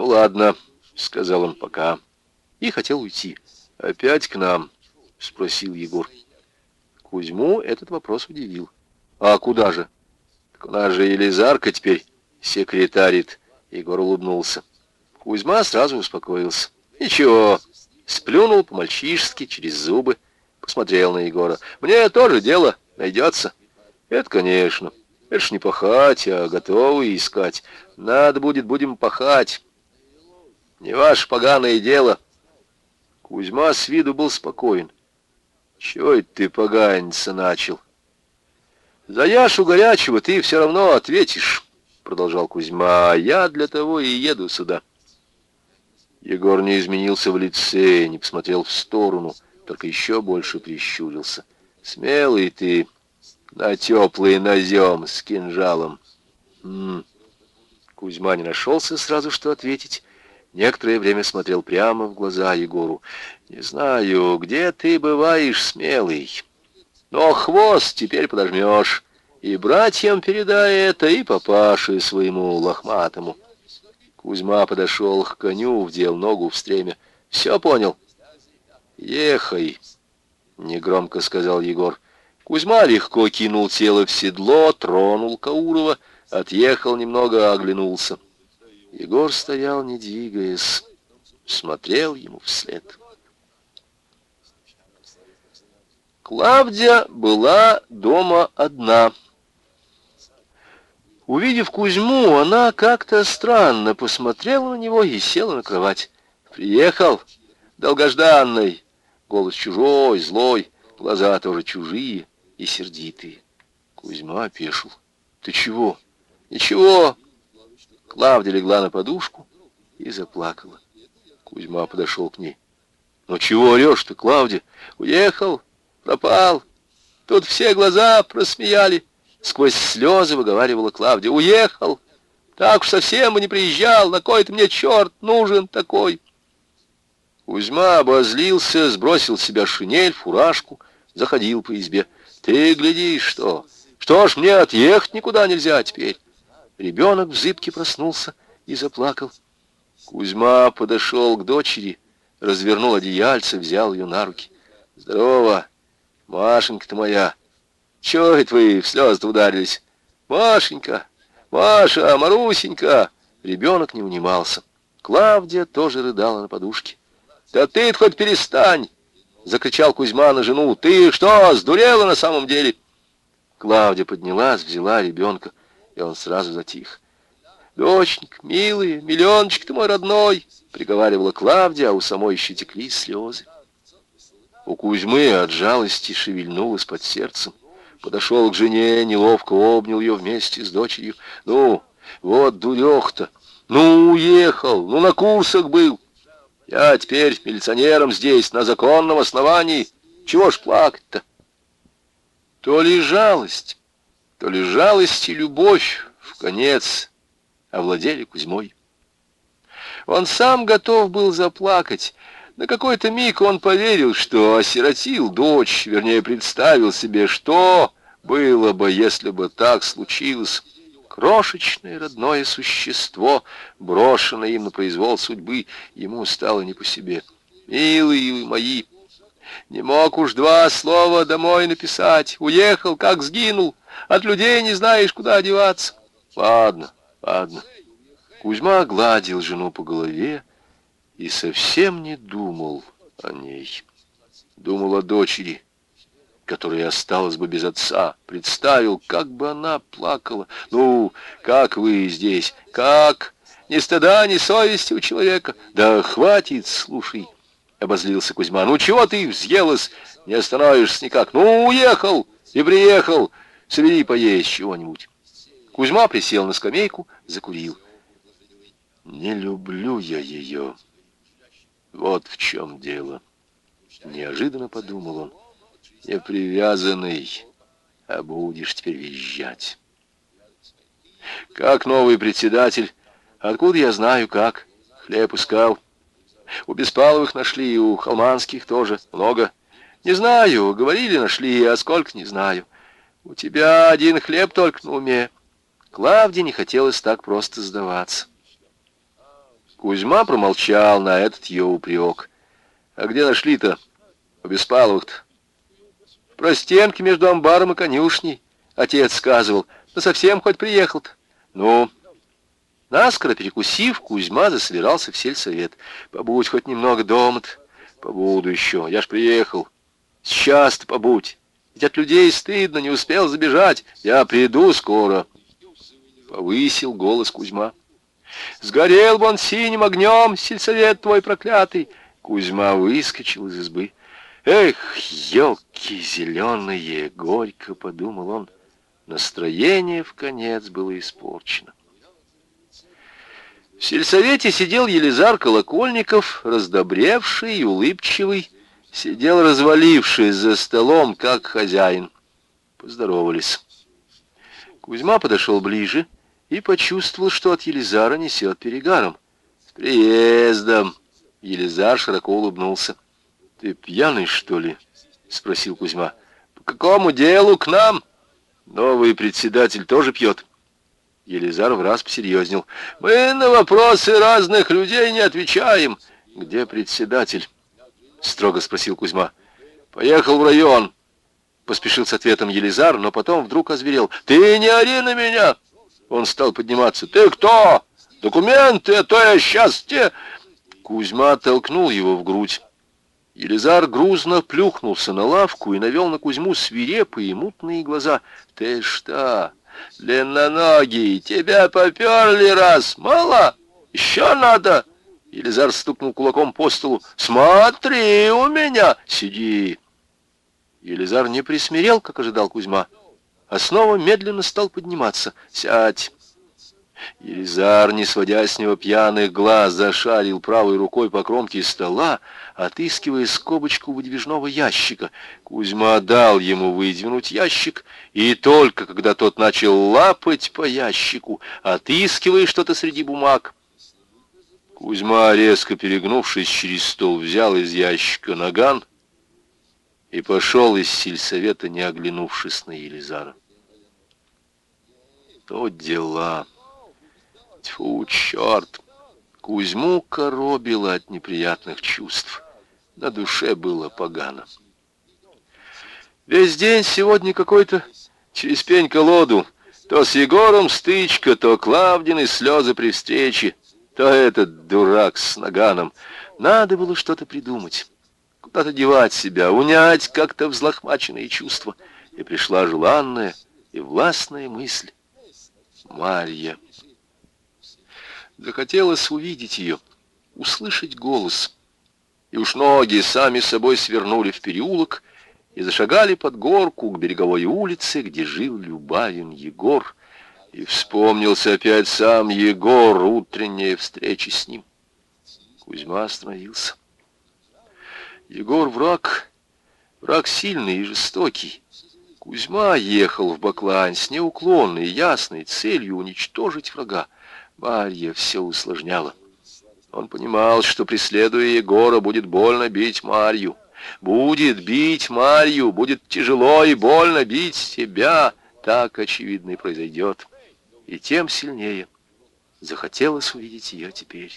«Ну ладно», — сказал он пока, и хотел уйти. «Опять к нам?» — спросил Егор. Кузьму этот вопрос удивил. «А куда же?» «Так у нас же Елизарка теперь секретарит», — Егор улыбнулся. Кузьма сразу успокоился. «Ничего, сплюнул по-мальчишески через зубы, посмотрел на Егора. «Мне тоже дело найдется». «Это, конечно. Это ж не пахать, а готовы искать. Надо будет, будем пахать. Не ваше поганое дело». Кузьма с виду был спокоен. «Чего это ты поганиться начал?» «За Яшу горячего ты все равно ответишь», — продолжал Кузьма. «Я для того и еду сюда». Егор не изменился в лице, не посмотрел в сторону, только еще больше прищурился. «Смелый ты, на теплый назем с кинжалом!» М -м. Кузьма не нашелся сразу, что ответить. Некоторое время смотрел прямо в глаза Егору. «Не знаю, где ты бываешь, смелый, но хвост теперь подожмешь, и братьям передай это, и папаше своему лохматому». Кузьма подошел к коню, вдел ногу в стремя. «Все понял?» «Ехай», — негромко сказал Егор. Кузьма легко кинул тело в седло, тронул Каурова, отъехал немного, оглянулся. Егор стоял, не двигаясь, смотрел ему вслед. Клавдия была дома одна. Увидев Кузьму, она как-то странно посмотрела на него и села на кровать. «Приехал, долгожданный!» Голос чужой, злой, глаза тоже чужие и сердитые. Кузьма опешил. «Ты чего?» «Ничего!» Клавдия легла на подушку и заплакала. Кузьма подошел к ней. «Ну чего орешь ты, Клавдия? Уехал, пропал. Тут все глаза просмеяли». Сквозь слезы выговаривала Клавдия. «Уехал! Так уж совсем бы не приезжал! На кой ты мне черт нужен такой?» Кузьма обозлился, сбросил с себя шинель, фуражку, заходил по избе. «Ты гляди, что? Что ж, мне отъехать никуда нельзя теперь!» Ребенок в зыбке проснулся и заплакал. Кузьма подошел к дочери, развернул одеяльце, взял ее на руки. «Здорово, Машенька-то моя!» Чего это вы в слезы ударились? Машенька, Маша, Марусенька. Ребенок не унимался. Клавдия тоже рыдала на подушке. Да ты хоть перестань! Закричал Кузьма на жену. Ты что, сдурела на самом деле? Клавдия поднялась, взяла ребенка, и он сразу затих. «Доченька, милый, миллиончик ты мой родной!» — приговаривала Клавдия, а у самой еще текли слезы. У Кузьмы от жалости шевельнулось под сердцем подошел к жене, неловко обнял ее вместе с дочерью. «Ну, вот дурех-то! Ну, уехал! Ну, на курсах был! Я теперь милиционером здесь, на законном основании! Чего ж плакать-то?» То ли жалость, то ли жалость и любовь в конец овладели Кузьмой. Он сам готов был заплакать, на какой-то миг он поверил, что осиротил дочь, вернее, представил себе, что было бы, если бы так случилось. Крошечное родное существо, брошенное им на произвол судьбы, ему стало не по себе. «Милые мои, не мог уж два слова домой написать. Уехал, как сгинул. От людей не знаешь, куда одеваться. Ладно, ладно. Кузьма гладил жену по голове, и совсем не думал о ней. Думал о дочери, которая осталась бы без отца. Представил, как бы она плакала. Ну, как вы здесь? Как? Ни стыда, ни совести у человека. Да хватит, слушай, обозлился Кузьма. Ну, чего ты взъелась? Не остановишься никак. Ну, уехал и приехал. Собери поесть чего-нибудь. Кузьма присел на скамейку, закурил. Не люблю я ее. Вот в чем дело. Неожиданно подумал он. Не привязанный, а будешь теперь визжать. Как новый председатель? Откуда я знаю, как? Хлеб искал. У Беспаловых нашли, у Холманских тоже много. Не знаю, говорили, нашли, а сколько, не знаю. У тебя один хлеб только на уме. Клавдии не хотелось так просто сдаваться. Кузьма промолчал на этот ее упрек. «А где нашли-то? У Беспаловых-то?» «В простенке между амбаром и конюшней», — отец сказывал. «Да совсем хоть приехал-то». «Ну?» Наскоро перекусив, Кузьма засобирался в сельсовет. «Побудь хоть немного дома-то». «Побуду еще, я ж приехал». «Сейчас-то побудь. Ведь от людей стыдно, не успел забежать. Я приду скоро». Повысил голос Кузьма. Сгорел бы он синим огнем, сельсовет твой проклятый. Кузьма выскочил из избы. Эх, елки зеленые, горько подумал он. Настроение в конец было испорчено. В сельсовете сидел Елизар Колокольников, раздобревший и улыбчивый, сидел развалившись за столом, как хозяин. Поздоровались. Кузьма подошел ближе и почувствовал, что от Елизара несет перегаром. «С приездом!» Елизар широко улыбнулся. «Ты пьяный, что ли?» — спросил Кузьма. «По какому делу к нам?» «Новый председатель тоже пьет». Елизар в раз посерьезнел. «Мы на вопросы разных людей не отвечаем». «Где председатель?» — строго спросил Кузьма. «Поехал в район». Поспешил с ответом Елизар, но потом вдруг озверел. «Ты не ори на меня!» Он стал подниматься. «Ты кто? Документы, а то я сейчас те...» Кузьма толкнул его в грудь. Елизар грузно плюхнулся на лавку и навел на Кузьму свирепые мутные глаза. «Ты что, длинноногий, тебя поперли раз, мало? Еще надо?» Елизар стукнул кулаком по столу. «Смотри у меня! Сиди!» Елизар не присмирел, как ожидал Кузьма а снова медленно стал подниматься. «Сядь!» Елизар, не сводя с него пьяных глаз, зашарил правой рукой по кромке стола, отыскивая скобочку выдвижного ящика. Кузьма дал ему выдвинуть ящик, и только когда тот начал лапать по ящику, отыскивая что-то среди бумаг, Кузьма, резко перегнувшись через стол, взял из ящика наган и пошел из сельсовета, не оглянувшись на Елизара. То дела. Тьфу, черт! Кузьму коробило от неприятных чувств. На душе было погано. Весь день сегодня какой-то через пень-колоду. То с Егором стычка, то Клавдины слезы при встрече, то этот дурак с наганом. Надо было что-то придумать куда-то девать себя, унять как-то взлохмаченные чувства. И пришла желанная и властная мысль. Марья. Захотелось увидеть ее, услышать голос. И уж ноги сами собой свернули в переулок и зашагали под горку к береговой улице, где жил Любавин Егор. И вспомнился опять сам Егор, утренняя встреча с ним. Кузьма остановился. Егор враг, враг сильный и жестокий. Кузьма ехал в Баклань с неуклонной, ясной целью уничтожить врага. Марья все усложняла. Он понимал, что, преследуя Егора, будет больно бить Марью. Будет бить Марью, будет тяжело и больно бить себя. Так, очевидно, и произойдет. И тем сильнее захотелось увидеть ее теперь.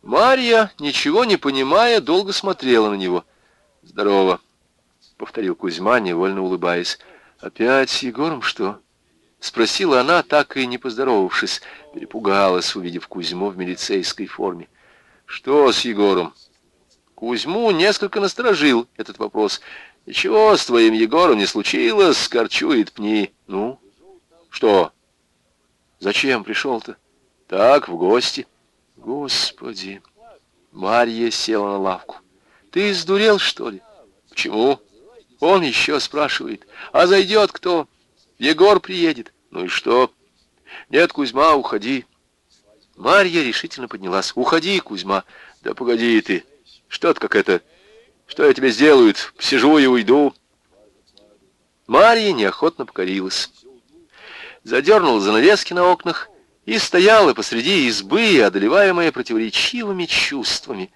Марья, ничего не понимая, долго смотрела на него. «Здорово», — повторил Кузьма, невольно улыбаясь. «Опять с Егором что?» Спросила она, так и не поздоровавшись. Перепугалась, увидев Кузьму в милицейской форме. «Что с Егором?» Кузьму несколько насторожил этот вопрос. «Ничего с твоим Егором не случилось, корчует пни». «Ну? Что? Зачем пришел-то?» «Так, в гости». Господи! Марья села на лавку. Ты сдурел, что ли? Почему? Он еще спрашивает. А зайдет кто? Егор приедет. Ну и что? Нет, Кузьма, уходи. Марья решительно поднялась. Уходи, Кузьма. Да погоди ты. Что-то как это... Что я тебе сделаю? Сижу и уйду. Марья неохотно покорилась. Задернула занавески на окнах и стояла посреди избы, одолеваемая противоречивыми чувствами.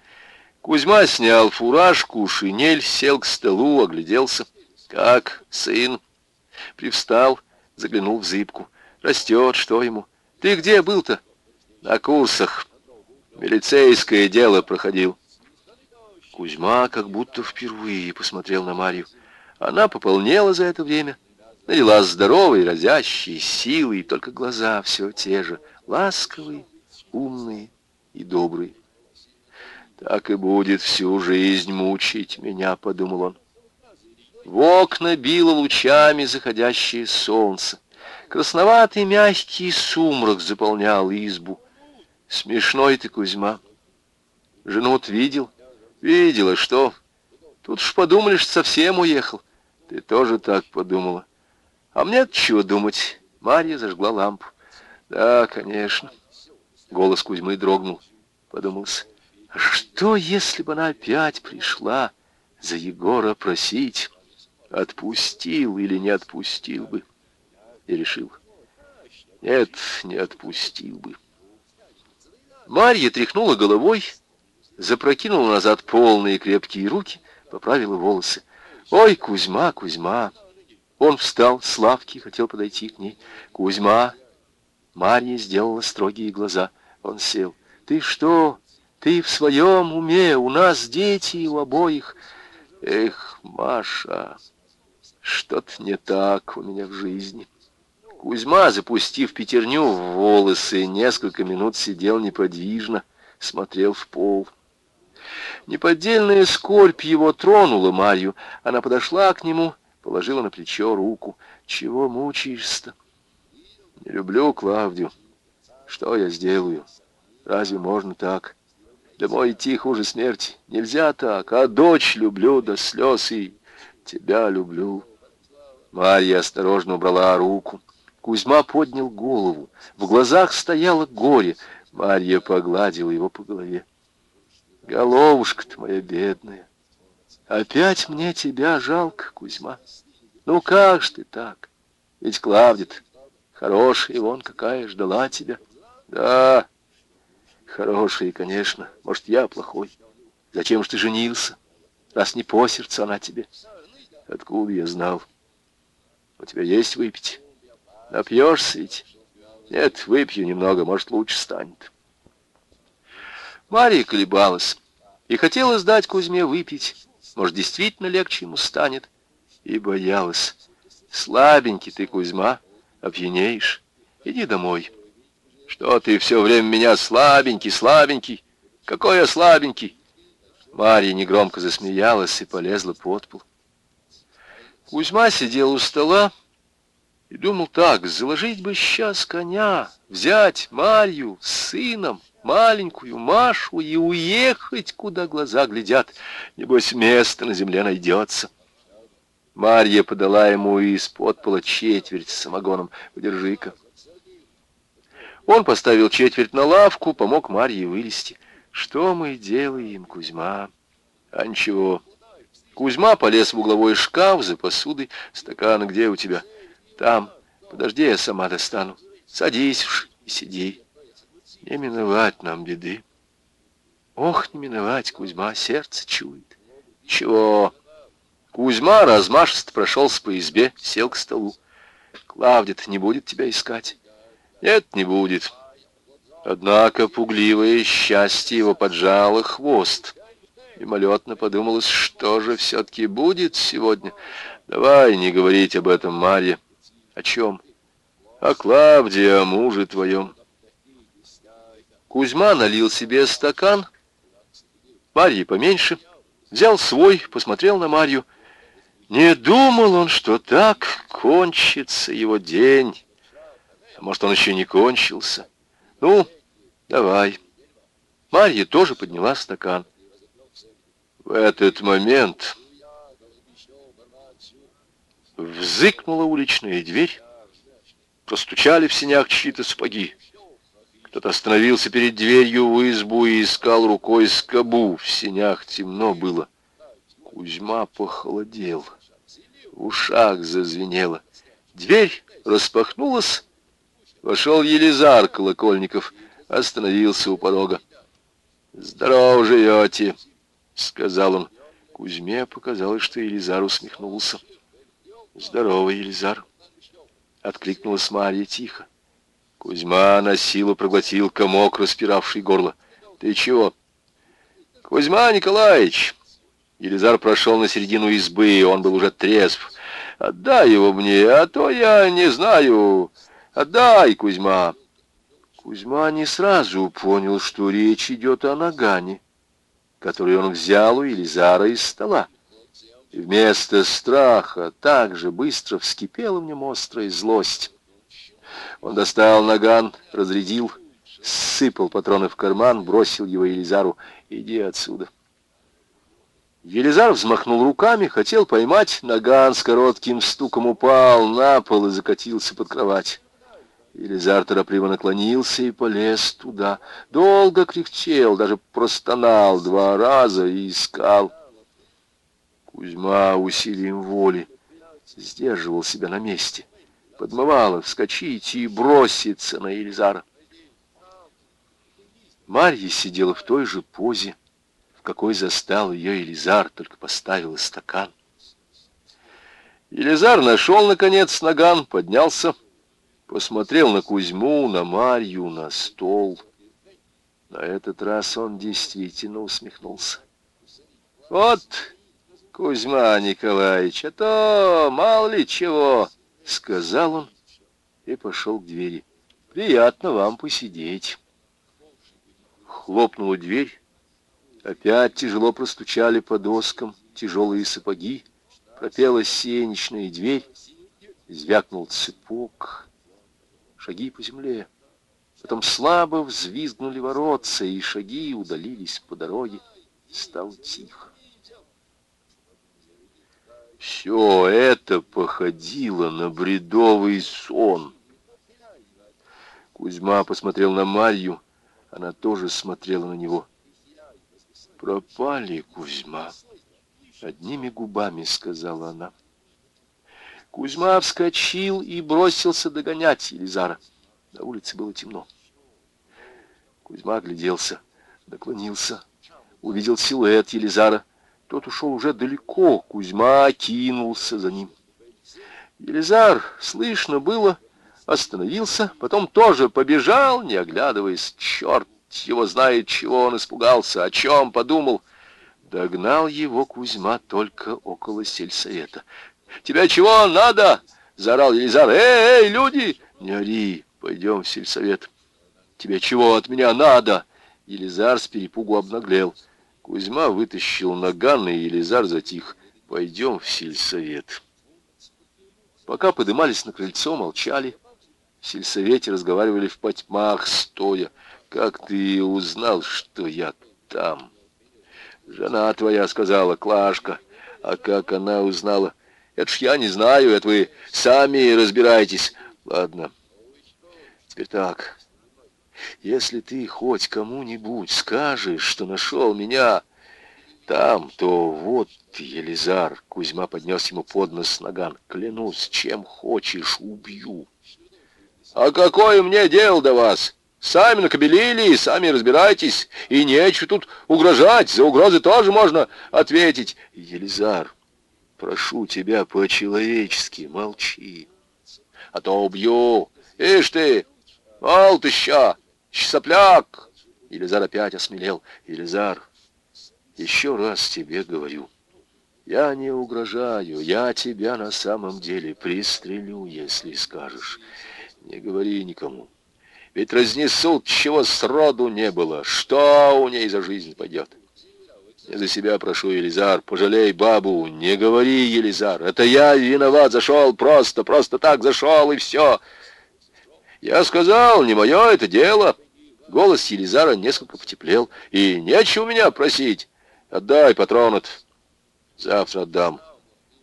Кузьма снял фуражку, шинель, сел к столу, огляделся. «Как, сын?» Привстал, заглянул в зыбку. «Растет, что ему? Ты где был-то?» На курсах. Милицейское дело проходил. Кузьма как будто впервые посмотрел на Марью. Она пополнела за это время, налила здоровой, разящей силой, только глаза все те же, ласковые, умные и добрые. «Так и будет всю жизнь мучить меня», — подумал он. В окна било лучами заходящее солнце. Красноватый мягкий сумрак заполнял избу. Смешной ты, Кузьма. Жену-то видел? Видела, что? Тут уж подумали, что совсем уехал. Ты тоже так подумала. А мне чего думать? Марья зажгла лампу. Да, конечно. Голос Кузьмы дрогнул. Подумался. А что, если бы она опять пришла за Егора просить? Отпустил или не отпустил бы? И решил. Нет, не отпустил бы. Марья тряхнула головой, запрокинула назад полные крепкие руки, поправила волосы. «Ой, Кузьма, Кузьма!» Он встал с лавки, хотел подойти к ней. «Кузьма!» Марья сделала строгие глаза. Он сел. «Ты что? Ты в своем уме? У нас дети у обоих!» «Эх, Маша, что-то не так у меня в жизни!» Кузьма, запустив пятерню в волосы, несколько минут сидел неподвижно, смотрел в пол. Неподдельная скорбь его тронула Марью. Она подошла к нему, положила на плечо руку. «Чего мучаешься-то?» «Не люблю Клавдию. Что я сделаю? Разве можно так? Домой идти хуже смерти. Нельзя так. А дочь люблю до слез и тебя люблю». Марья осторожно убрала руку. Кузьма поднял голову. В глазах стояло горе. Марья погладила его по голове. Головушка-то моя бедная. Опять мне тебя жалко, Кузьма. Ну как ж ты так? Ведь Клавдия хорошая, вон какая ждала тебя. Да, хорошая, конечно. Может, я плохой. Зачем ж ты женился? Раз не по сердцу она тебе. Откуда я знал? У тебя есть выпить? Напьешься ведь? Нет, выпью немного, может, лучше станет. Мария колебалась и хотела сдать Кузьме выпить. Может, действительно легче ему станет. И боялась. Слабенький ты, Кузьма, опьянеешь. Иди домой. Что ты все время меня слабенький, слабенький? Какой я слабенький? Марья негромко засмеялась и полезла под пол. Кузьма сидел у стола, и думал так, заложить бы сейчас коня, взять Марью с сыном, маленькую Машу и уехать, куда глаза глядят. Небось, место на земле найдется. Марья подала ему из-под пола четверть с самогоном. Подержи-ка. Он поставил четверть на лавку, помог Марье вылезти. Что мы делаем, Кузьма? А ничего. Кузьма полез в угловой шкаф за посудой. Стакан где у тебя? Там, подожди, я сама достану. Садись и сиди. Не миновать нам беды. Ох, не миновать, Кузьма, сердце чует. Чего? Кузьма размашисто прошелся по избе, сел к столу. клавдия не будет тебя искать. Нет, не будет. Однако пугливое счастье его поджало хвост. Мимолетно подумалось, что же все-таки будет сегодня. Давай не говорить об этом Марье. О чем? О Клавдии, о муже твоем. Кузьма налил себе стакан, Марье поменьше, взял свой, посмотрел на Марью. Не думал он, что так кончится его день. А может, он еще не кончился. Ну, давай. Марья тоже подняла стакан. В этот момент Взыкнула уличная дверь. Простучали в синях чьи-то сапоги. Кто-то остановился перед дверью в избу и искал рукой скобу. В синях темно было. Кузьма похолодел. В ушах зазвенело. Дверь распахнулась. Вошел Елизар Колокольников. Остановился у порога. «Здорово живете», — сказал он. Кузьме показалось, что Елизар усмехнулся. «Здорово, Елизар!» — откликнулась Марья тихо. Кузьма на силу проглотил комок, распиравший горло. «Ты чего?» «Кузьма Николаевич!» Елизар прошел на середину избы, он был уже трезв. «Отдай его мне, а то я не знаю. Отдай, Кузьма!» Кузьма не сразу понял, что речь идет о нагане, который он взял у Елизара из стола. И вместо страха так же быстро вскипела в нем острая злость. Он достал наган, разрядил, сыпал патроны в карман, бросил его Елизару. «Иди отсюда». Елизар взмахнул руками, хотел поймать, наган с коротким стуком упал на пол и закатился под кровать. Елизар торопливо наклонился и полез туда. Долго кряхтел, даже простонал два раза и искал. Кузьма усилием воли сдерживал себя на месте. Подмывало вскочить и броситься на Елизара. Марья сидела в той же позе, в какой застал ее Елизар, только поставила стакан. Елизар нашел, наконец, наган, поднялся, посмотрел на Кузьму, на Марью, на стол. На этот раз он действительно усмехнулся. Вот Кузьма Николаевич, а то мало ли чего, — сказал он и пошел к двери. Приятно вам посидеть. Хлопнула дверь. Опять тяжело простучали по доскам тяжелые сапоги. Пропела сенечная дверь. Звякнул цепок. Шаги по земле. Потом слабо взвизгнули воротца, и шаги удалились по дороге. Стало тихо. Все это походило на бредовый сон. Кузьма посмотрел на Марью, она тоже смотрела на него. «Пропали, Кузьма!» — одними губами сказала она. Кузьма вскочил и бросился догонять Елизара. На улице было темно. Кузьма огляделся, наклонился, увидел силуэт Елизара — тот ушел уже далеко, Кузьма кинулся за ним. Елизар, слышно было, остановился, потом тоже побежал, не оглядываясь. Черт его знает, чего он испугался, о чем подумал. Догнал его Кузьма только около сельсовета. «Тебя чего надо?» — заорал Елизар. «Эй, эй, люди!» «Не ори, пойдем в сельсовет». «Тебе чего от меня надо?» Елизар с перепугу обнаглел. Кузьма вытащил наган, и Елизар затих. «Пойдем в сельсовет». Пока подымались на крыльцо, молчали. В сельсовете разговаривали в потьмах, стоя. «Как ты узнал, что я там?» «Жена твоя сказала, Клашка. А как она узнала?» «Это ж я не знаю, это вы сами разбираетесь». «Ладно, теперь так». Если ты хоть кому-нибудь скажешь, что нашел меня там, то вот, Елизар, Кузьма поднес ему под нос наган, клянусь, чем хочешь, убью. А какое мне дело до вас? Сами накобелили, сами разбирайтесь, и нечего тут угрожать, за угрозы тоже можно ответить. Елизар, прошу тебя по-человечески, молчи, а то убью. Ишь ты, мал ты ща, Сопляк! Елизар опять осмелел. Елизар, еще раз тебе говорю. Я не угрожаю, я тебя на самом деле пристрелю, если скажешь. Не говори никому. Ведь разнесут, чего сроду не было. Что у ней за жизнь пойдет? Не за себя прошу, Елизар, пожалей бабу. Не говори, Елизар, это я виноват, зашел просто, просто так зашел, и все. Я сказал, не мое это дело. Голос Елизара несколько потеплел. «И нечего меня просить. Отдай патрон от... Завтра отдам.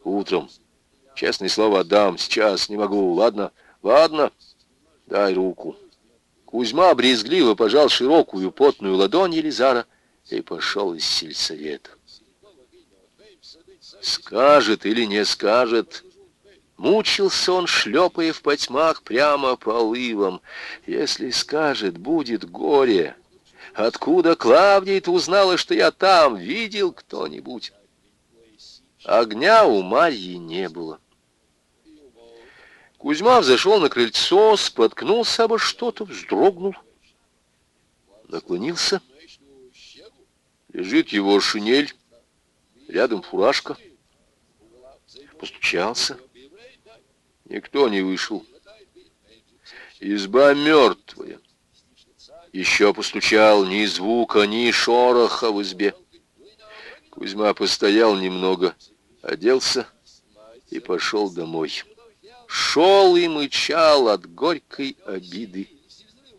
Утром. Честное слово, отдам. Сейчас не могу. Ладно? Ладно. Дай руку». Кузьма брезгливо пожал широкую потную ладонь Елизара и пошел из сельсовета. Скажет или не скажет, Мучился он, шлепая в потьмах прямо по лывам. Если скажет, будет горе. Откуда Клавдия-то узнала, что я там? Видел кто-нибудь? Огня у Марьи не было. Кузьма взошел на крыльцо, споткнулся обо что-то, вздрогнул, наклонился. Лежит его шинель, рядом фуражка. Постучался. Никто не вышел. Изба мертвая. Еще постучал ни звука, ни шороха в избе. Кузьма постоял немного, оделся и пошел домой. Шел и мычал от горькой обиды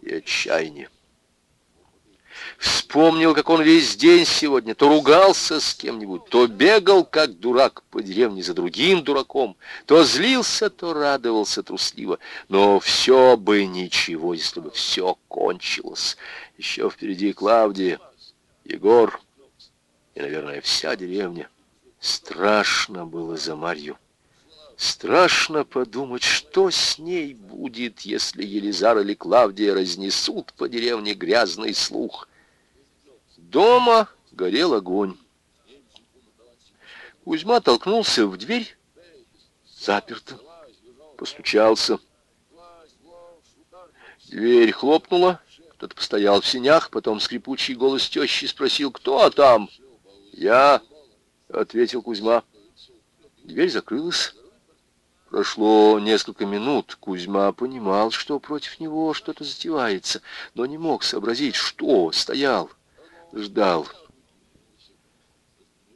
и отчаяния. Вспомнил, как он весь день сегодня то ругался с кем-нибудь, то бегал, как дурак, по деревне за другим дураком, то злился, то радовался трусливо. Но все бы ничего, если бы все кончилось. Еще впереди Клавдия, Егор и, наверное, вся деревня. Страшно было за Марью. Страшно подумать, что с ней будет, если Елизар или Клавдия разнесут по деревне грязный слух. Дома горел огонь. Кузьма толкнулся в дверь, заперто, постучался. Дверь хлопнула, кто-то постоял в синях, потом скрипучий голос тещи спросил, кто там? «Я», — ответил Кузьма. Дверь закрылась. Прошло несколько минут. Кузьма понимал, что против него что-то затевается, но не мог сообразить, что стоял ждал.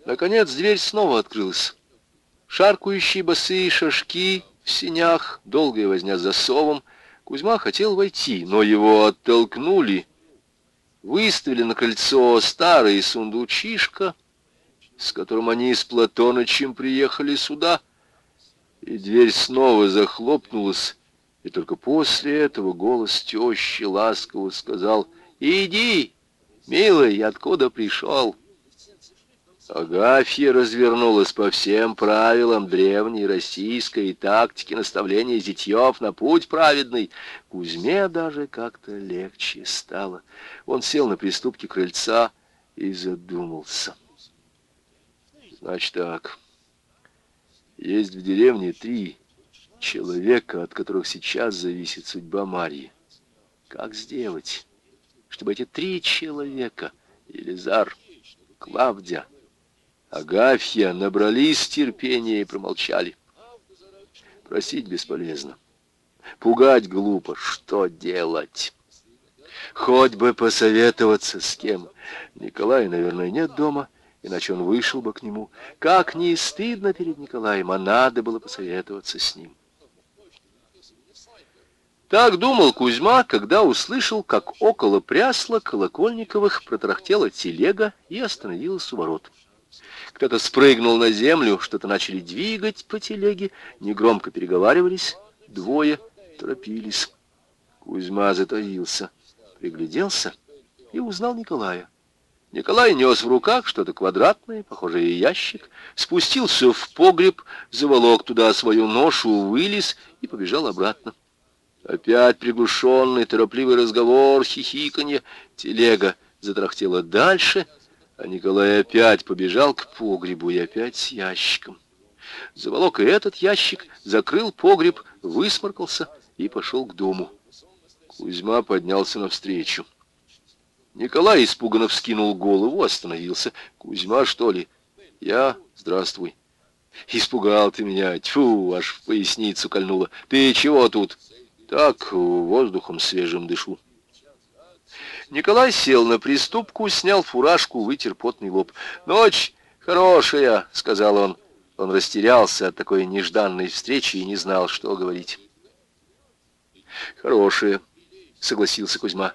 Наконец дверь снова открылась. Шаркающие босые шашки в синях, долгая возня с засовом. Кузьма хотел войти, но его оттолкнули. Выставили на кольцо старый сундучишка, с которым они с Платонычем приехали сюда, и дверь снова захлопнулась, и только после этого голос тещи ласково сказал «Иди, «Милый, откуда пришел?» Агафья развернулась по всем правилам древней российской тактики наставления зятьев на путь праведный. Кузьме даже как-то легче стало. Он сел на приступке крыльца и задумался. Значит так, есть в деревне три человека, от которых сейчас зависит судьба Марьи. Как сделать? Чтобы эти три человека, Елизар, Клавдия, Агафья, набрались терпения и промолчали. Просить бесполезно. Пугать глупо. Что делать? Хоть бы посоветоваться с кем. Николая, наверное, нет дома, иначе он вышел бы к нему. Как не стыдно перед Николаем, а надо было посоветоваться с ним. Так думал Кузьма, когда услышал, как около прясла Колокольниковых протарахтела телега и остановилась у ворот. Кто-то спрыгнул на землю, что-то начали двигать по телеге, негромко переговаривались, двое торопились. Кузьма затаился, пригляделся и узнал Николая. Николай нес в руках что-то квадратное, похожее ящик, спустился в погреб, заволок туда свою ношу, вылез и побежал обратно. Опять приглушенный, торопливый разговор, хихиканье. Телега затрахтела дальше, а Николай опять побежал к погребу и опять с ящиком. Заволок и этот ящик, закрыл погреб, высморкался и пошел к дому. Кузьма поднялся навстречу. Николай испуганно вскинул голову, остановился. «Кузьма, что ли?» «Я? Здравствуй». «Испугал ты меня. Тьфу, аж в поясницу кольнуло. Ты чего тут?» Так, воздухом свежим дышу. Николай сел на приступку, снял фуражку, вытер потный лоб. «Ночь хорошая», — сказал он. Он растерялся от такой нежданной встречи и не знал, что говорить. «Хорошая», — согласился Кузьма.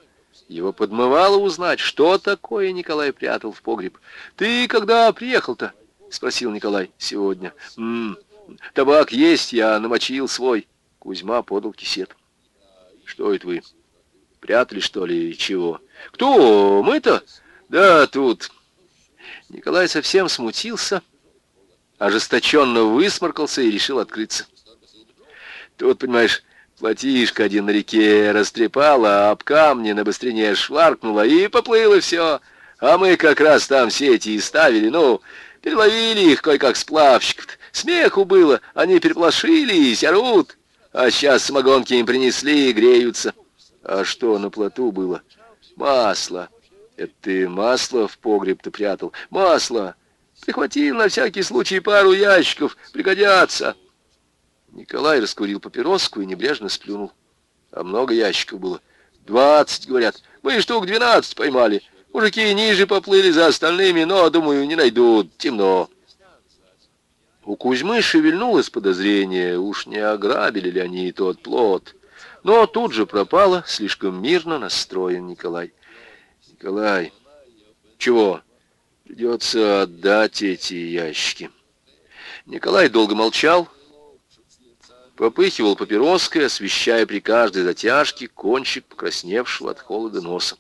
Его подмывало узнать, что такое Николай прятал в погреб. «Ты когда приехал-то?» — спросил Николай. «Сегодня». «М -м, «Табак есть, я намочил свой». Кузьма подал кисет. Что это вы? Прятали, что ли, чего? Кто? Мы-то? Да, тут. Николай совсем смутился, ожесточенно высморкался и решил открыться. Тут, понимаешь, платишка один на реке растрепала, об камни на быстрине шваркнула, и поплыло все. А мы как раз там сети и ставили, ну, переловили их кое-как сплавщиков. Смеху было, они переплошились, орут. А сейчас самогонки им принесли и греются. А что на плоту было? Масло. Это ты масло в погреб-то прятал? Масло. Прихватил на всякий случай пару ящиков. Пригодятся. Николай раскурил папироску и небрежно сплюнул. А много ящиков было. Двадцать, говорят. Мы штук двенадцать поймали. Мужики ниже поплыли за остальными, но, думаю, не найдут. Темно. У Кузьмы шевельнулось подозрение, уж не ограбили ли они тот плод. Но тут же пропало, слишком мирно настроен Николай. Николай, чего? Придется отдать эти ящики. Николай долго молчал, попыхивал папироской, освещая при каждой затяжке кончик покрасневшего от холода носа.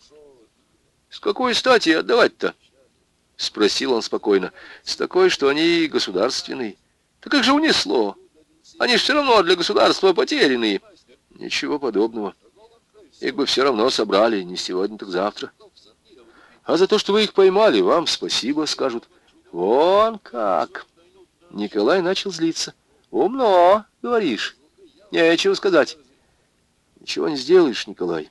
«С какой стати отдавать-то?» — спросил он спокойно. «С такой, что они государственные». «Да как же унесло? Они же все равно для государства потерянные». «Ничего подобного. Их бы все равно собрали, не сегодня, так завтра. А за то, что вы их поймали, вам спасибо скажут». «Вон как!» Николай начал злиться. «Умно, говоришь. Нечего сказать». «Ничего не сделаешь, Николай.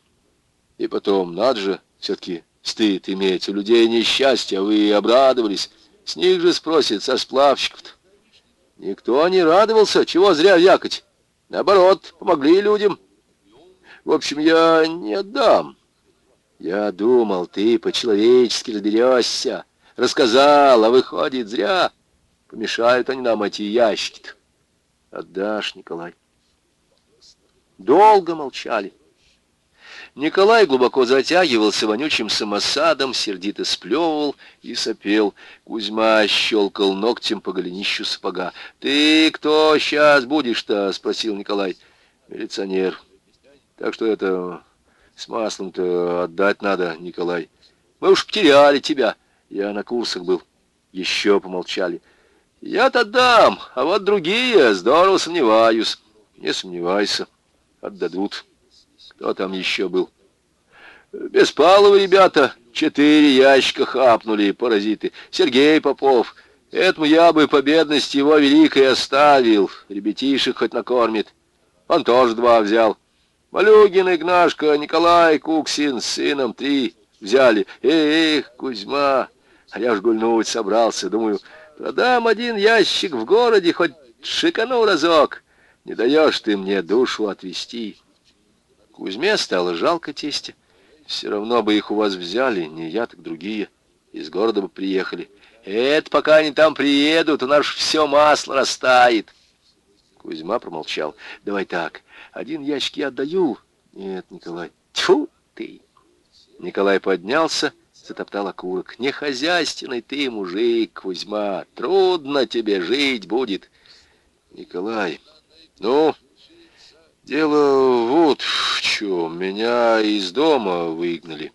И потом, надо же, все-таки стыд иметь. У людей несчастье, а вы обрадовались. С них же спросят, со сплавщиков-то». Никто не радовался, чего зря якать. Наоборот, помогли людям. В общем, я не отдам. Я думал, ты по-человечески разберешься. Рассказал, а выходит, зря. Помешают они нам эти ящики-то. Отдашь, Николай. Долго молчали. Николай глубоко затягивался вонючим самосадом, сердито сплевывал и сопел. Кузьма щелкал ногтем по голенищу сапога. «Ты кто сейчас будешь-то?» — спросил Николай. «Милиционер. Так что это с маслом-то отдать надо, Николай. Мы уж потеряли тебя. Я на курсах был». Еще помолчали. «Я-то дам, а вот другие, здорово сомневаюсь». «Не сомневайся, отдадут». Кто там еще был? Беспаловы ребята, четыре ящика хапнули, паразиты. Сергей Попов. Этому я бы по бедности его великой оставил. Ребятишек хоть накормит. Он тоже два взял. Малюгин, Игнашка, Николай, Куксин с сыном три взяли. Эх, Кузьма, а я ж гульнуть собрался. Думаю, продам один ящик в городе, хоть шикану разок. Не даешь ты мне душу отвести. Кузьме стало жалко тестя. Все равно бы их у вас взяли, не я, так другие. Из города бы приехали. Это пока они там приедут, у нас все масло растает. Кузьма промолчал. Давай так, один ящик я отдаю. Нет, Николай. Тьфу ты. Николай поднялся, затоптал окурок. Не хозяйственный ты, мужик, Кузьма. Трудно тебе жить будет. Николай, ну... Дело вот в чем. Меня из дома выгнали.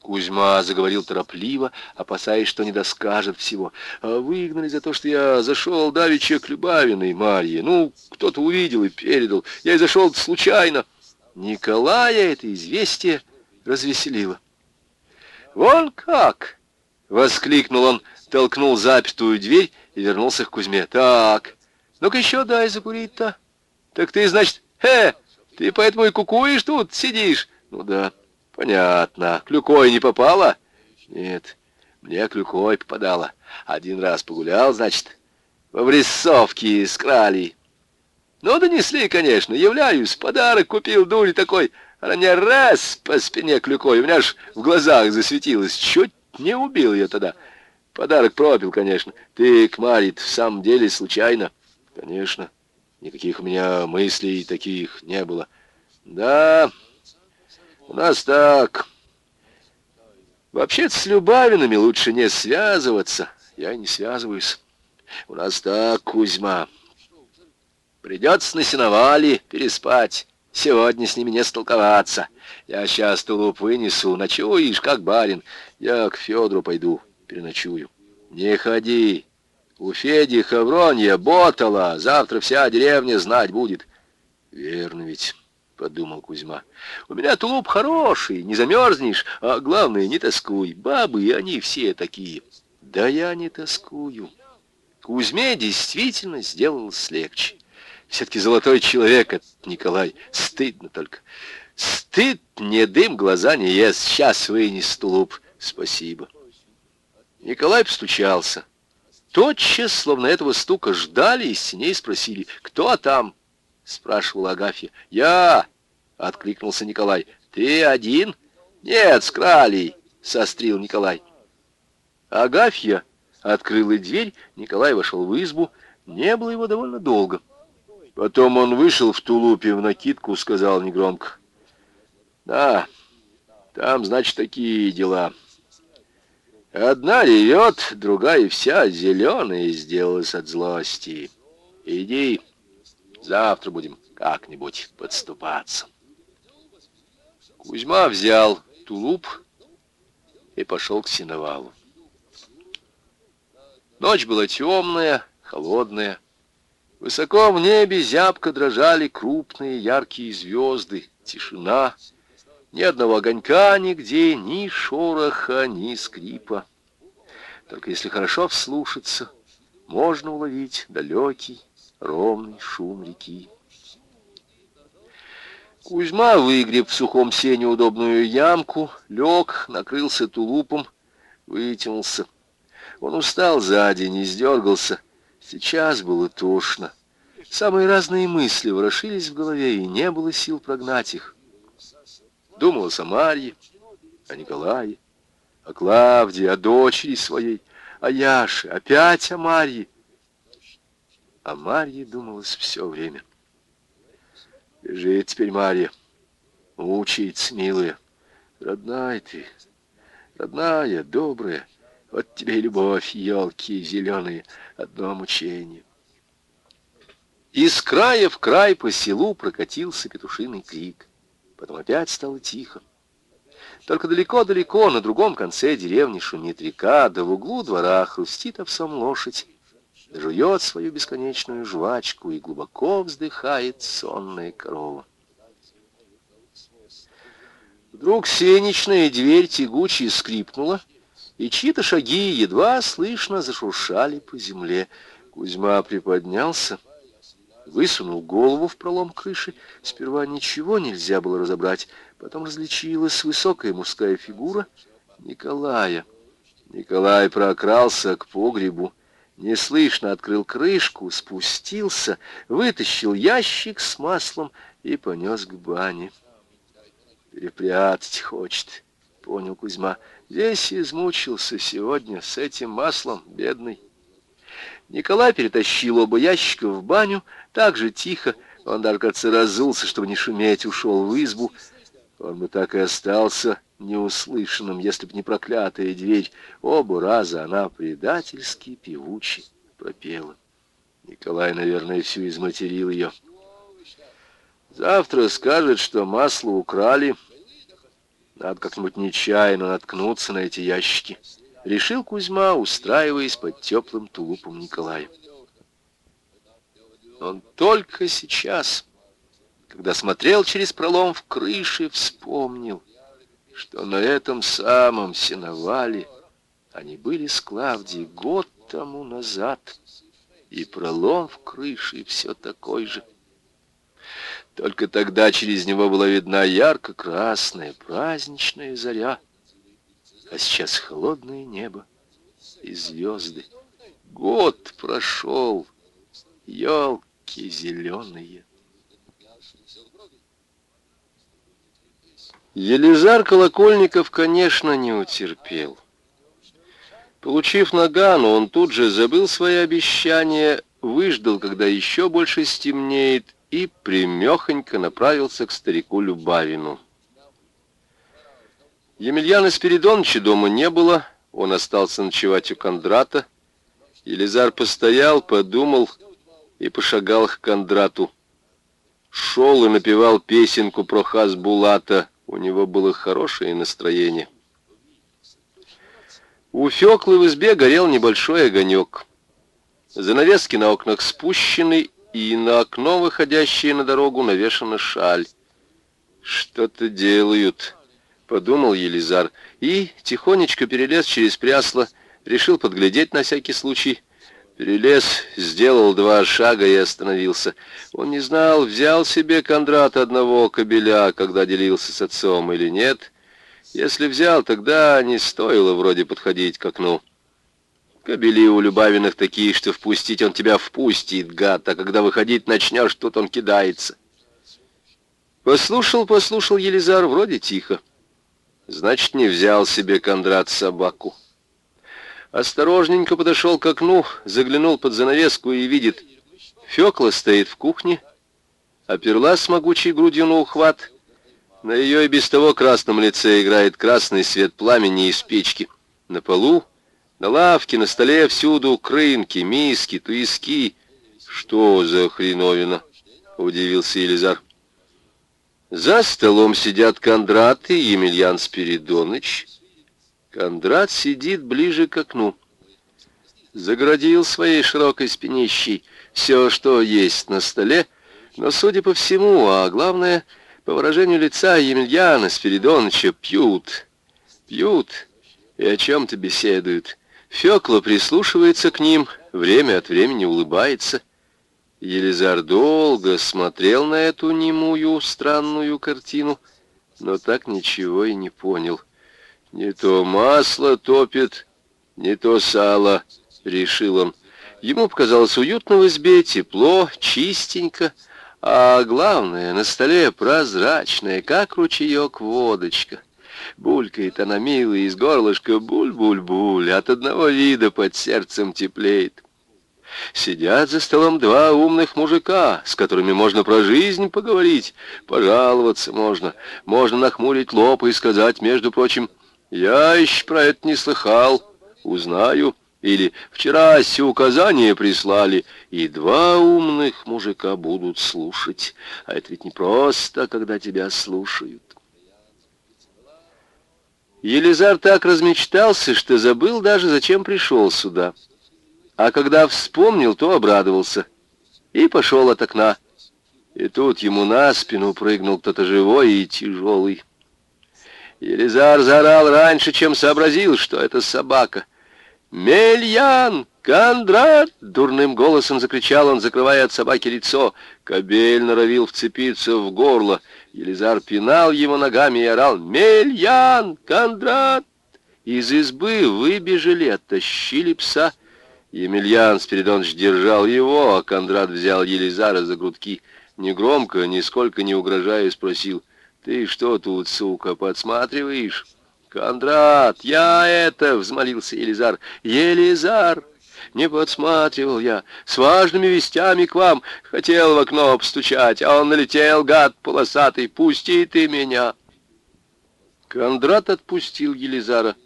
Кузьма заговорил торопливо, опасаясь, что не доскажет всего. А выгнали за то, что я зашел давеча к Любавиной Марье. Ну, кто-то увидел и передал. Я и зашел случайно. Николая это известие развеселило. «Вон как!» — воскликнул он, толкнул запертую дверь и вернулся к Кузьме. «Так, ну-ка еще дай закурить-то. Так ты, значит, «Э, ты поэтому и кукуешь тут, сидишь?» «Ну да, понятно. Клюкой не попала?» «Нет, мне клюкой попадала. Один раз погулял, значит, во врисовке с кралей. Ну, донесли, конечно, являюсь, подарок купил, дури такой, а на меня раз по спине клюкой, у меня аж в глазах засветилось, чуть не убил ее тогда. Подарок пропил, конечно. Ты, Кмарит, в самом деле случайно?» «Конечно». Никаких у меня мыслей таких не было. Да, у нас так. Вообще-то с Любавинами лучше не связываться. Я и не связываюсь. У нас так, Кузьма. Придется на сеновале переспать. Сегодня с ними не столковаться. Я сейчас тулуп вынесу, ночуешь, как барин. Я к Федору пойду, переночую. Не ходи, у Феди Хавронья, Ботала, завтра вся деревня знать будет. Верно ведь, подумал Кузьма. У меня тулуп хороший, не замерзнешь, а главное, не тоскуй. Бабы, они все такие. Да я не тоскую. Кузьме действительно сделалось легче. Все-таки золотой человек этот Николай. Стыдно только. Стыд не дым, глаза не ест. Сейчас вынес тулуп. Спасибо. Николай постучался. Тотчас, словно этого стука, ждали и с теней спросили, «Кто там?» — спрашивала Агафья. «Я!» — откликнулся Николай. «Ты один?» «Нет, с кралей!» — сострил Николай. Агафья открыла дверь, Николай вошел в избу. Не было его довольно долго. Потом он вышел в тулупе в накидку, сказал негромко. «Да, там, значит, такие дела». Одна ревет, другая вся зеленая сделалась от злости. Иди, завтра будем как-нибудь подступаться. Кузьма взял тулуп и пошел к сеновалу. Ночь была темная, холодная. Высоко в небе зябко дрожали крупные яркие звезды. Тишина — ни одного огонька нигде, ни шороха, ни скрипа. Только если хорошо вслушаться, можно уловить далекий, ровный шум реки. Кузьма выгреб в сухом сене удобную ямку, лег, накрылся тулупом, вытянулся. Он устал за день и сдергался. Сейчас было тошно. Самые разные мысли ворошились в голове, и не было сил прогнать их. Думалось о Марье, о Николае, о Клавдии, о дочери своей, о Яше, опять о Марье. О Марье думалось все время. Лежит теперь Марья, мучается, милая. Родная ты, родная, добрая, вот тебе и любовь, елки зеленые, одно мучение. Из края в край по селу прокатился петушиный крик. Потом опять стало тихо. Только далеко-далеко, на другом конце деревни шумит река, да в углу двора хрустит овсом лошадь, жует свою бесконечную жвачку и глубоко вздыхает сонная корова. Вдруг сенечная дверь тягуче скрипнула, и чьи-то шаги едва слышно зашуршали по земле. Кузьма приподнялся, высунул голову в пролом крыши. Сперва ничего нельзя было разобрать, потом различилась высокая мужская фигура Николая. Николай прокрался к погребу, неслышно открыл крышку, спустился, вытащил ящик с маслом и понес к бане. «Перепрятать хочет», — понял Кузьма. «Здесь измучился сегодня с этим маслом, бедный». Николай перетащил оба ящика в баню, так же тихо, он даже, кажется, разулся, чтобы не шуметь, ушел в избу. Он бы так и остался неуслышанным, если б не проклятая дверь. Оба раза она предательски певуче пропела. Николай, наверное, всю изматерил ее. Завтра скажет, что масло украли. Надо как-нибудь нечаянно наткнуться на эти ящики решил Кузьма, устраиваясь под теплым тулупом Николая. Он только сейчас, когда смотрел через пролом в крыше, вспомнил, что на этом самом сеновале они были с Клавдией год тому назад, и пролом в крыше все такой же. Только тогда через него была видна ярко-красная праздничная заря, а сейчас холодное небо и звезды. Год прошел, елки зеленые. Елизар Колокольников, конечно, не утерпел. Получив нагану, он тут же забыл свои обещания, выждал, когда еще больше стемнеет, и примехонько направился к старику Любавину. Емельяна Спиридоновича дома не было, он остался ночевать у Кондрата. Елизар постоял, подумал и пошагал к Кондрату. Шел и напевал песенку про Хасбулата, у него было хорошее настроение. У Феклы в избе горел небольшой огонек. Занавески на окнах спущены, и на окно, выходящее на дорогу, навешана шаль. Что-то делают подумал Елизар, и тихонечко перелез через прясло, решил подглядеть на всякий случай. Перелез, сделал два шага и остановился. Он не знал, взял себе Кондрат одного кобеля, когда делился с отцом или нет. Если взял, тогда не стоило вроде подходить к окну. Кобели у Любавиных такие, что впустить он тебя впустит, гад, а когда выходить начнешь, тут он кидается. Послушал, послушал Елизар, вроде тихо. Значит, не взял себе Кондрат собаку. Осторожненько подошел к окну, заглянул под занавеску и видит, Фёкла стоит в кухне, оперлась с могучей грудью на ухват. На ее и без того красном лице играет красный свет пламени из печки. На полу, на лавке, на столе всюду крынки, миски, туиски. Что за хреновина? Удивился Елизар. За столом сидят Кондрат и Емельян Спиридоныч, Кондрат сидит ближе к окну. Заградил своей широкой спинищей все, что есть на столе, но, судя по всему, а главное, по выражению лица Емельяна Спиридоновича, пьют. Пьют и о чем-то беседуют. Фёкла прислушивается к ним, время от времени улыбается. Елизар долго смотрел на эту немую, странную картину, но так ничего и не понял — «Не то масло топит, не то сало», — решил он. Ему показалось уютно в избе, тепло, чистенько, а главное, на столе прозрачная, как ручеек водочка. Булькает она мило из горлышка, буль-буль-буль, от одного вида под сердцем теплеет. Сидят за столом два умных мужика, с которыми можно про жизнь поговорить, пожаловаться можно, можно нахмурить лоб и сказать, между прочим, я еще про это не слыхал. Узнаю. Или вчера все указания прислали, и два умных мужика будут слушать. А это ведь не просто, когда тебя слушают. Елизар так размечтался, что забыл даже, зачем пришел сюда. А когда вспомнил, то обрадовался. И пошел от окна. И тут ему на спину прыгнул кто-то живой и тяжелый. Елизар заорал раньше, чем сообразил, что это собака. «Мельян! Кондрат!» — дурным голосом закричал он, закрывая от собаки лицо. Кобель норовил вцепиться в горло. Елизар пинал его ногами и орал «Мельян! Кондрат!» Из избы выбежали, оттащили пса. Емельян Спиридонович держал его, а Кондрат взял Елизара за грудки. Негромко, нисколько не угрожая, спросил — «Ты что тут, сука, подсматриваешь?» «Кондрат, я это!» — взмолился Елизар. «Елизар!» «Не подсматривал я. С важными вестями к вам. Хотел в окно постучать, а он налетел, гад полосатый. Пусти ты меня!» Кондрат отпустил Елизара.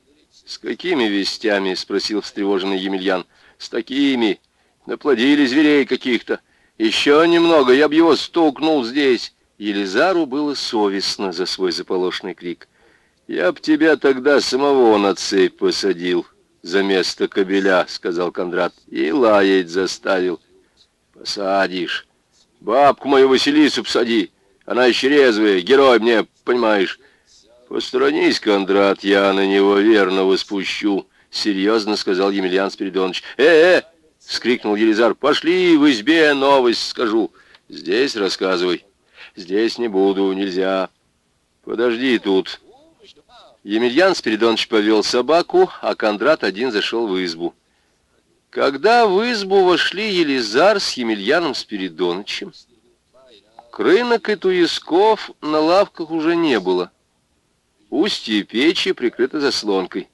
«С какими вестями?» — спросил встревоженный Емельян. «С такими. Наплодили зверей каких-то. Еще немного, я б его стукнул здесь». Елизару было совестно за свой заполошный крик. «Я б тебя тогда самого на цепь посадил за место кобеля», — сказал Кондрат, — «и лаять заставил». «Посадишь. Бабку мою Василису посади. Она еще резвая, герой мне, понимаешь». «Посторонись, Кондрат, я на него верно воспущу», — серьезно сказал Емельян Спиридонович. «Э-э!» — скрикнул Елизар. «Пошли в избе новость скажу. Здесь рассказывай». Здесь не буду, нельзя. Подожди тут. Емельян Спиридонович повел собаку, а Кондрат один зашел в избу. Когда в избу вошли Елизар с Емельяном Спиридоновичем, крынок и туесков на лавках уже не было. Устье печи прикрыто заслонкой.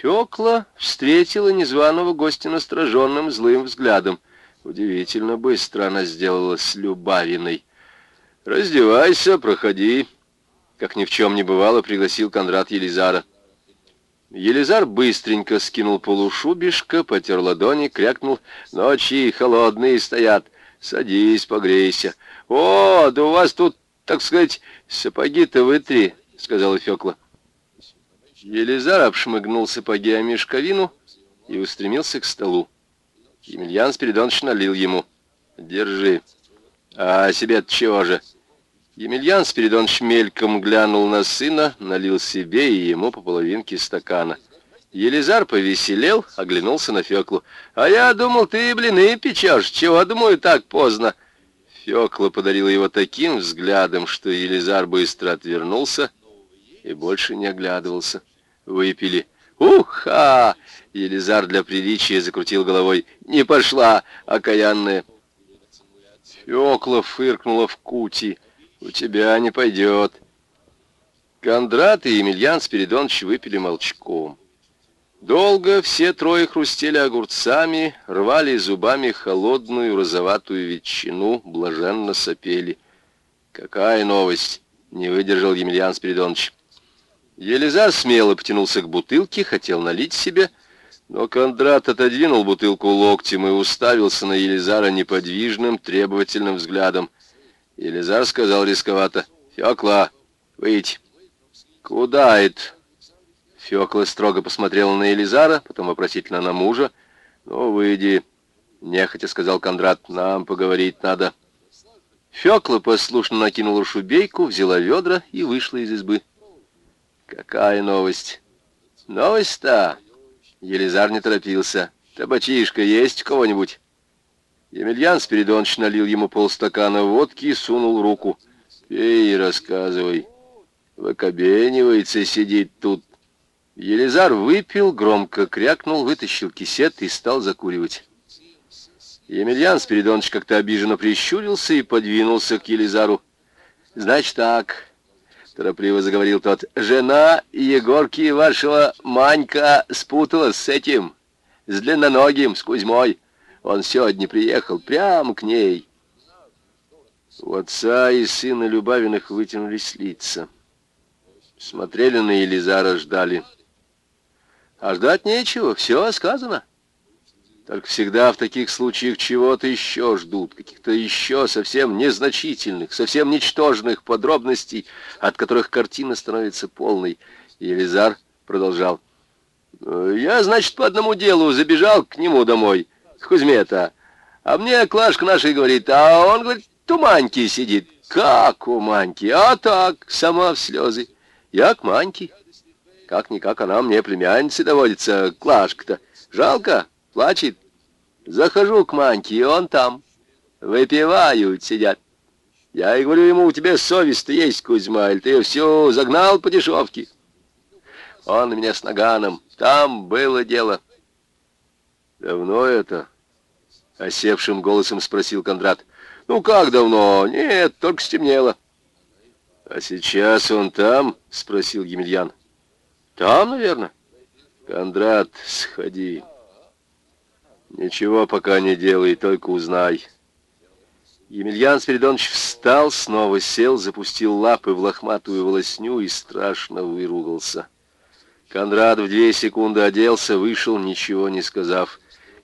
Фёкла встретила незваного гостя настороженным злым взглядом — Удивительно быстро она сделала с Любавиной. «Раздевайся, проходи», — как ни в чем не бывало, пригласил Кондрат Елизара. Елизар быстренько скинул полушубишко, потер ладони, крякнул. «Ночи холодные стоят. Садись, погрейся». «О, да у вас тут, так сказать, сапоги-то вытри», — сказала Фёкла. Елизар обшмыгнул сапоги о мешковину и устремился к столу. Емельян Спиридонович налил ему. «Держи». «А себе-то чего же?» Емельян Спиридонович мельком глянул на сына, налил себе и ему по половинке стакана. Елизар повеселел, оглянулся на Феклу. «А я думал, ты блины печешь. Чего, думаю, так поздно?» Фекла подарила его таким взглядом, что Елизар быстро отвернулся и больше не оглядывался. Выпили. «Уха!» Елизар для приличия закрутил головой. «Не пошла, окаянная!» Фекла фыркнула в кути. «У тебя не пойдет!» Кондрат и Емельян Спиридонович выпили молчком. Долго все трое хрустели огурцами, рвали зубами холодную розоватую ветчину, блаженно сопели. «Какая новость!» — не выдержал Емельян Спиридонович. Елизар смело потянулся к бутылке, хотел налить себе, но Кондрат отодвинул бутылку локтем и уставился на Елизара неподвижным, требовательным взглядом. Елизар сказал рисковато, «Фёкла, выйти». «Куда это?» Фёкла строго посмотрела на Елизара, потом вопросительно на мужа. «Ну, выйди», — нехотя сказал Кондрат, — «нам поговорить надо». Фёкла послушно накинула шубейку, взяла ведра и вышла из избы. «Какая новость?» «Новость-то?» Елизар не торопился. «Табачишка есть у кого-нибудь?» Емельян Спиридонович налил ему полстакана водки и сунул руку. «Пей и рассказывай. Выкобенивается, сидит тут. Елизар выпил, громко крякнул, вытащил кисет и стал закуривать. Емельян Спиридонович как-то обиженно прищурился и подвинулся к Елизару. «Значит так», — торопливо заговорил тот, — «жена Егорки вашего Манька спуталась с этим, с длинноногим, с Кузьмой. Он сегодня приехал прямо к ней». У отца и сына Любавиных вытянулись лица. Смотрели на Елизара, ждали. А ждать нечего, все сказано. Только всегда в таких случаях чего-то еще ждут, каких-то еще совсем незначительных, совсем ничтожных подробностей, от которых картина становится полной. И Елизар продолжал. «Я, значит, по одному делу забежал к нему домой, к Кузьме-то. А мне Клашка нашей говорит, а он, говорит, у Маньки сидит. Как у Маньки? А так, сама в слезы. Я к Маньке. Как-никак она мне племяннице доводится, Клашка-то. Жалко, плачет. Захожу к Маньке, и он там. Выпивают, сидят. Я и говорю ему, у тебя совесть-то есть, Кузьма, или ты все загнал по дешевке? Он на меня с наганом. Там было дело. Давно это? Осевшим голосом спросил Кондрат. Ну как давно? Нет, только стемнело. А сейчас он там? Спросил Емельян. Там, наверное. Кондрат, сходи. Ничего пока не делай, только узнай. Емельян Спиридонович встал, снова сел, запустил лапы в лохматую волосню и страшно выругался. Кондрат в две секунды оделся, вышел, ничего не сказав.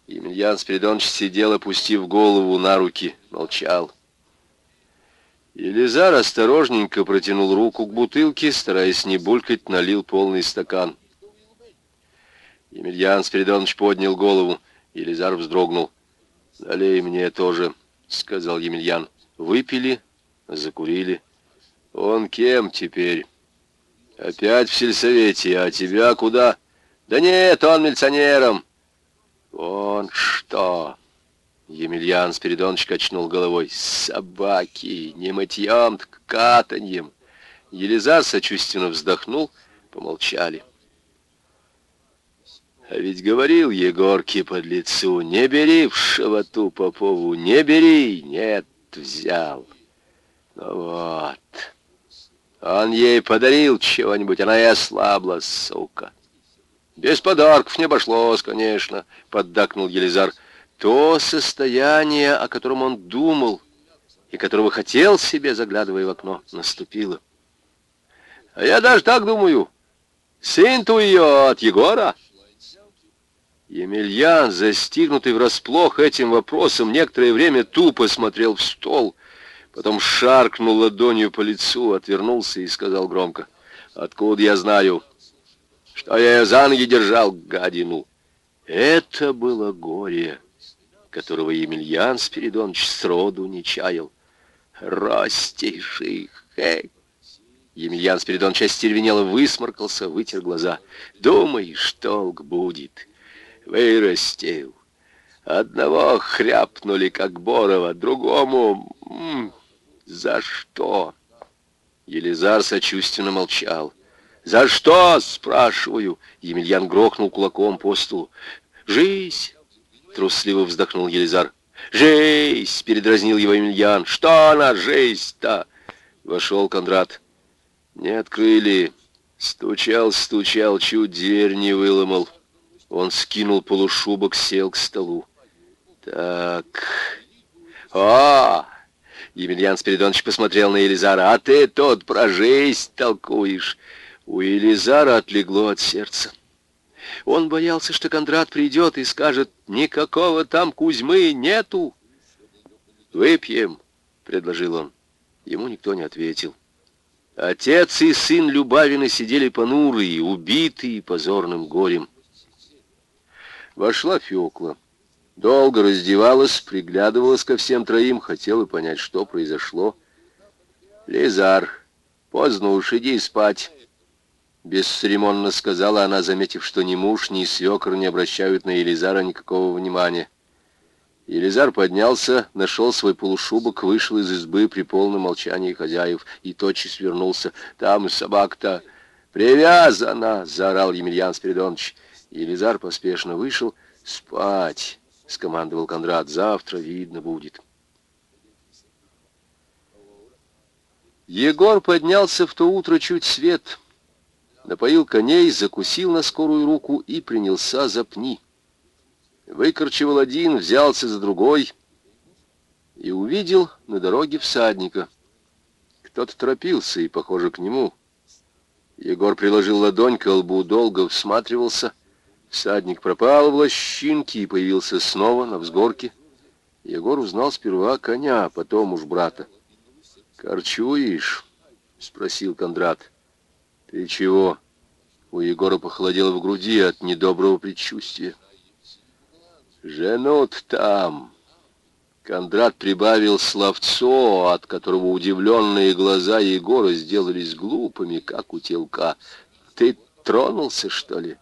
Емельян Спиридонович сидел, опустив голову на руки, молчал. Елизар осторожненько протянул руку к бутылке, стараясь не булькать, налил полный стакан. Емельян Спиридонович поднял голову. Елизар вздрогнул. «Налей мне тоже», — сказал Емельян. Выпили, закурили. «Он кем теперь?» «Опять в сельсовете, а тебя куда?» «Да нет, он милиционером». «Он что?» Емельян Спиридонович качнул головой. «Собаки! Не мытьем, так катаньем!» Елизар сочувственно вздохнул, помолчали. А ведь говорил Егорке под лицу, не бери в шавату Попову, не бери, нет, взял. Ну вот, он ей подарил чего-нибудь, она и ослабла, сука. Без подарков не обошлось, конечно, поддакнул Елизар. То состояние, о котором он думал и которого хотел себе, заглядывая в окно, наступило. А я даже так думаю. Сын-то ее от Егора. Емельян, застигнутый врасплох этим вопросом, некоторое время тупо смотрел в стол, потом шаркнул ладонью по лицу, отвернулся и сказал громко, «Откуда я знаю, что я за ноги держал, гадину?» Это было горе которого Емельян Спиридонович сроду не чаял. Ростейший, хэ! Емельян Спиридонович остервенело высморкался, вытер глаза. «Думаешь, толк будет? Вырастил. Одного хряпнули, как Борова, другому... За что?» Елизар сочувственно молчал. «За что?» — спрашиваю. Емельян грохнул кулаком по столу. «Жизнь!» — трусливо вздохнул Елизар. «Жизнь!» — передразнил его Емельян. «Что она, жизнь-то?» Вошел Кондрат. Не открыли. Стучал, стучал, чуть дверь не выломал. Он скинул полушубок, сел к столу. Так. О! Емельян Спиридонович посмотрел на Елизара. А ты тот про жизнь толкуешь. У Елизара отлегло от сердца. Он боялся, что Кондрат придет и скажет, «Никакого там Кузьмы нету». «Выпьем», — предложил он. Ему никто не ответил. Отец и сын Любавина сидели понурые, убитые позорным горем. Вошла Фёкла. Долго раздевалась, приглядывалась ко всем троим, хотела понять, что произошло. «Лизар, поздно уж, иди спать», — бесцеремонно сказала она, заметив, что ни муж, ни свекр не обращают на Елизара никакого внимания. Елизар поднялся, нашел свой полушубок, вышел из избы при полном молчании хозяев и тотчас вернулся. «Там собака-то привязана!» — заорал Емельян Спиридонович. Елизар поспешно вышел. «Спать!» — скомандовал Кондрат. «Завтра видно будет». Егор поднялся в то утро чуть свет, напоил коней, закусил на скорую руку и принялся за пни. Выкорчевал один, взялся за другой и увидел на дороге всадника. Кто-то торопился и, похоже, к нему. Егор приложил ладонь к лбу, долго всматривался. Всадник пропал в лощинке и появился снова на взгорке. Егор узнал сперва коня, а потом уж брата. «Корчуешь?» — спросил Кондрат. «Ты чего?» У Егора похолодело в груди от недоброго предчувствия. «Женут там!» Кондрат прибавил словцо, от которого удивленные глаза Егора сделались глупыми, как у телка. «Ты тронулся, что ли?»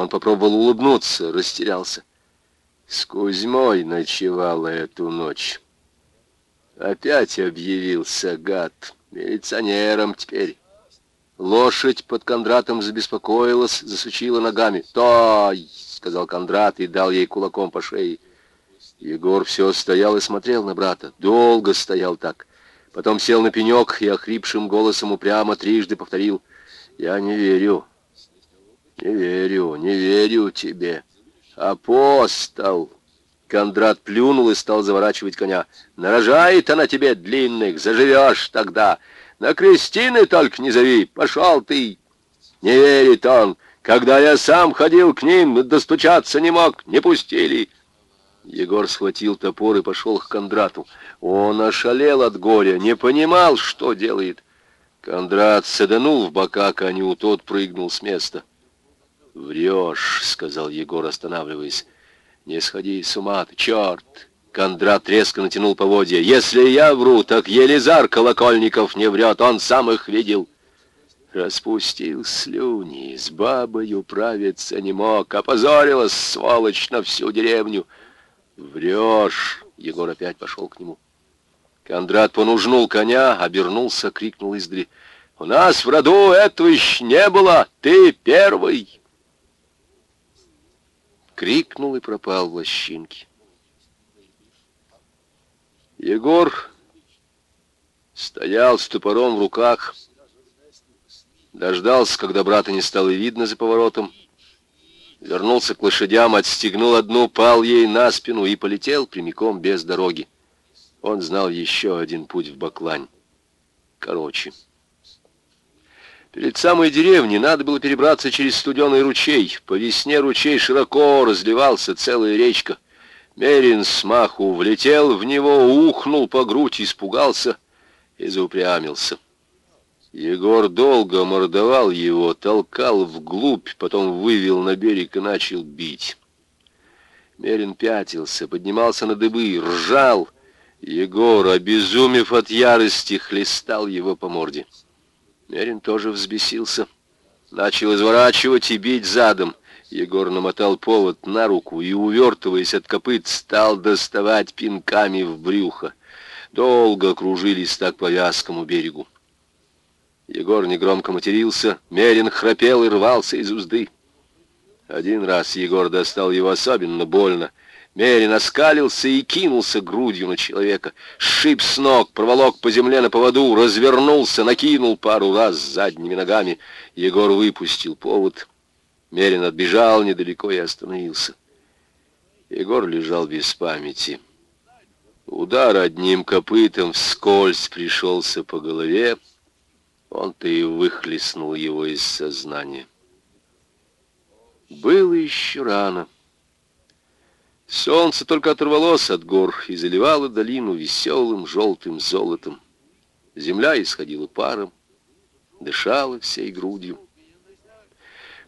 Он попробовал улыбнуться, растерялся. С Кузьмой ночевала эту ночь. Опять объявился гад, милиционером теперь. Лошадь под Кондратом забеспокоилась, засучила ногами. «Той!» сказал Кондрат и дал ей кулаком по шее. Егор все стоял и смотрел на брата. Долго стоял так. Потом сел на пенек и охрипшим голосом упрямо трижды повторил. «Я не верю, не верю, не верю тебе. Апостол!» Кондрат плюнул и стал заворачивать коня. «Нарожает она тебе длинных, заживешь тогда. На крестины только не зови, пошел ты!» Не верит он, когда я сам ходил к ним, достучаться не мог, не пустили. Егор схватил топор и пошел к Кондрату. Он ошалел от горя, не понимал, что делает. Кондрат саданул в бока коню, тот прыгнул с места. «Врешь», — сказал Егор, останавливаясь. «Не сходи с ума, ты черт!» Кондрат резко натянул поводья. «Если я вру, так Елизар Колокольников не врет, он сам их видел». Распустил слюни, с бабой управиться не мог, опозорилась, сволочь, на всю деревню. Врешь! Егор опять пошел к нему. Кондрат понужнул коня, обернулся, крикнул издали. «У нас в роду этого еще не было! Ты первый!» Крикнул и пропал в лощинке. Егор стоял с топором в руках, Дождался, когда брата не стало видно за поворотом. Вернулся к лошадям, отстегнул одну, пал ей на спину и полетел прямиком без дороги. Он знал еще один путь в Баклань. Короче. Перед самой деревней надо было перебраться через студеный ручей. По весне ручей широко разливался, целая речка. Мерин смаху влетел в него, ухнул по грудь, испугался и заупрямился. Егор долго мордовал его, толкал вглубь, потом вывел на берег и начал бить. Мерин пятился, поднимался на дыбы, ржал. Егор, обезумев от ярости, хлестал его по морде. Мерин тоже взбесился. Начал изворачивать и бить задом. Егор намотал повод на руку и, увертываясь от копыт, стал доставать пинками в брюхо. Долго кружились так по вязкому берегу. Егор негромко матерился, Мерин храпел и рвался из узды. Один раз Егор достал его особенно больно. Мерин оскалился и кинулся грудью на человека. Шип с ног, проволок по земле на поводу, развернулся, накинул пару раз задними ногами. Егор выпустил повод. Мерин отбежал недалеко и остановился. Егор лежал без памяти. Удар одним копытом вскользь пришелся по голове. Он-то и выхлестнул его из сознания. Было еще рано. Солнце только оторвалось от гор и заливало долину веселым желтым золотом. Земля исходила паром, дышала всей грудью.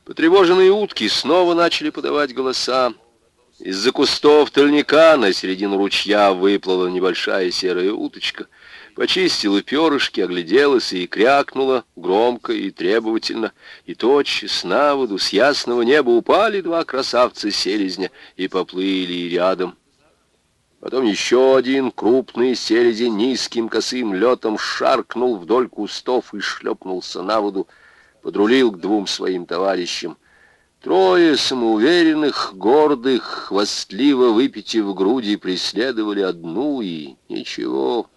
Потревоженные утки снова начали подавать голоса. Из-за кустов тольника на середину ручья выплыла небольшая серая уточка — почистила перышки, огляделась и крякнула громко и требовательно. И тотчас на воду с ясного неба упали два красавца-селезня и поплыли рядом. Потом еще один крупный селезень низким косым летом шаркнул вдоль кустов и шлепнулся на воду, подрулил к двум своим товарищам. Трое самоуверенных, гордых, хвастливо выпитив груди, преследовали одну и ничего,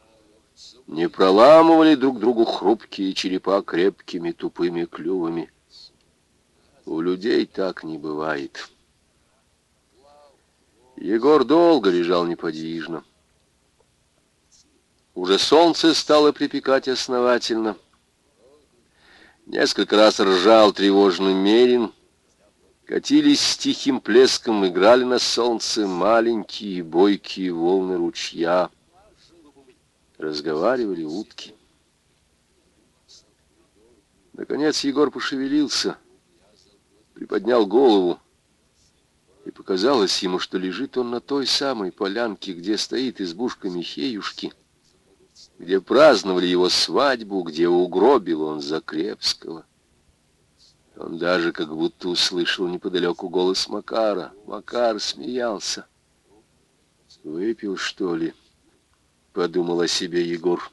не проламывали друг другу хрупкие черепа крепкими тупыми клювами. У людей так не бывает. Егор долго лежал неподвижно. Уже солнце стало припекать основательно. Несколько раз ржал тревожный мерин. Катились с тихим плеском, играли на солнце маленькие бойкие волны ручья разговаривали утки. Наконец Егор пошевелился, приподнял голову, и показалось ему, что лежит он на той самой полянке, где стоит избушка Михеюшки, где праздновали его свадьбу, где угробил он Закрепского. Он даже как будто услышал неподалеку голос Макара. Макар смеялся. «Выпил, что ли?» Подумал о себе Егор.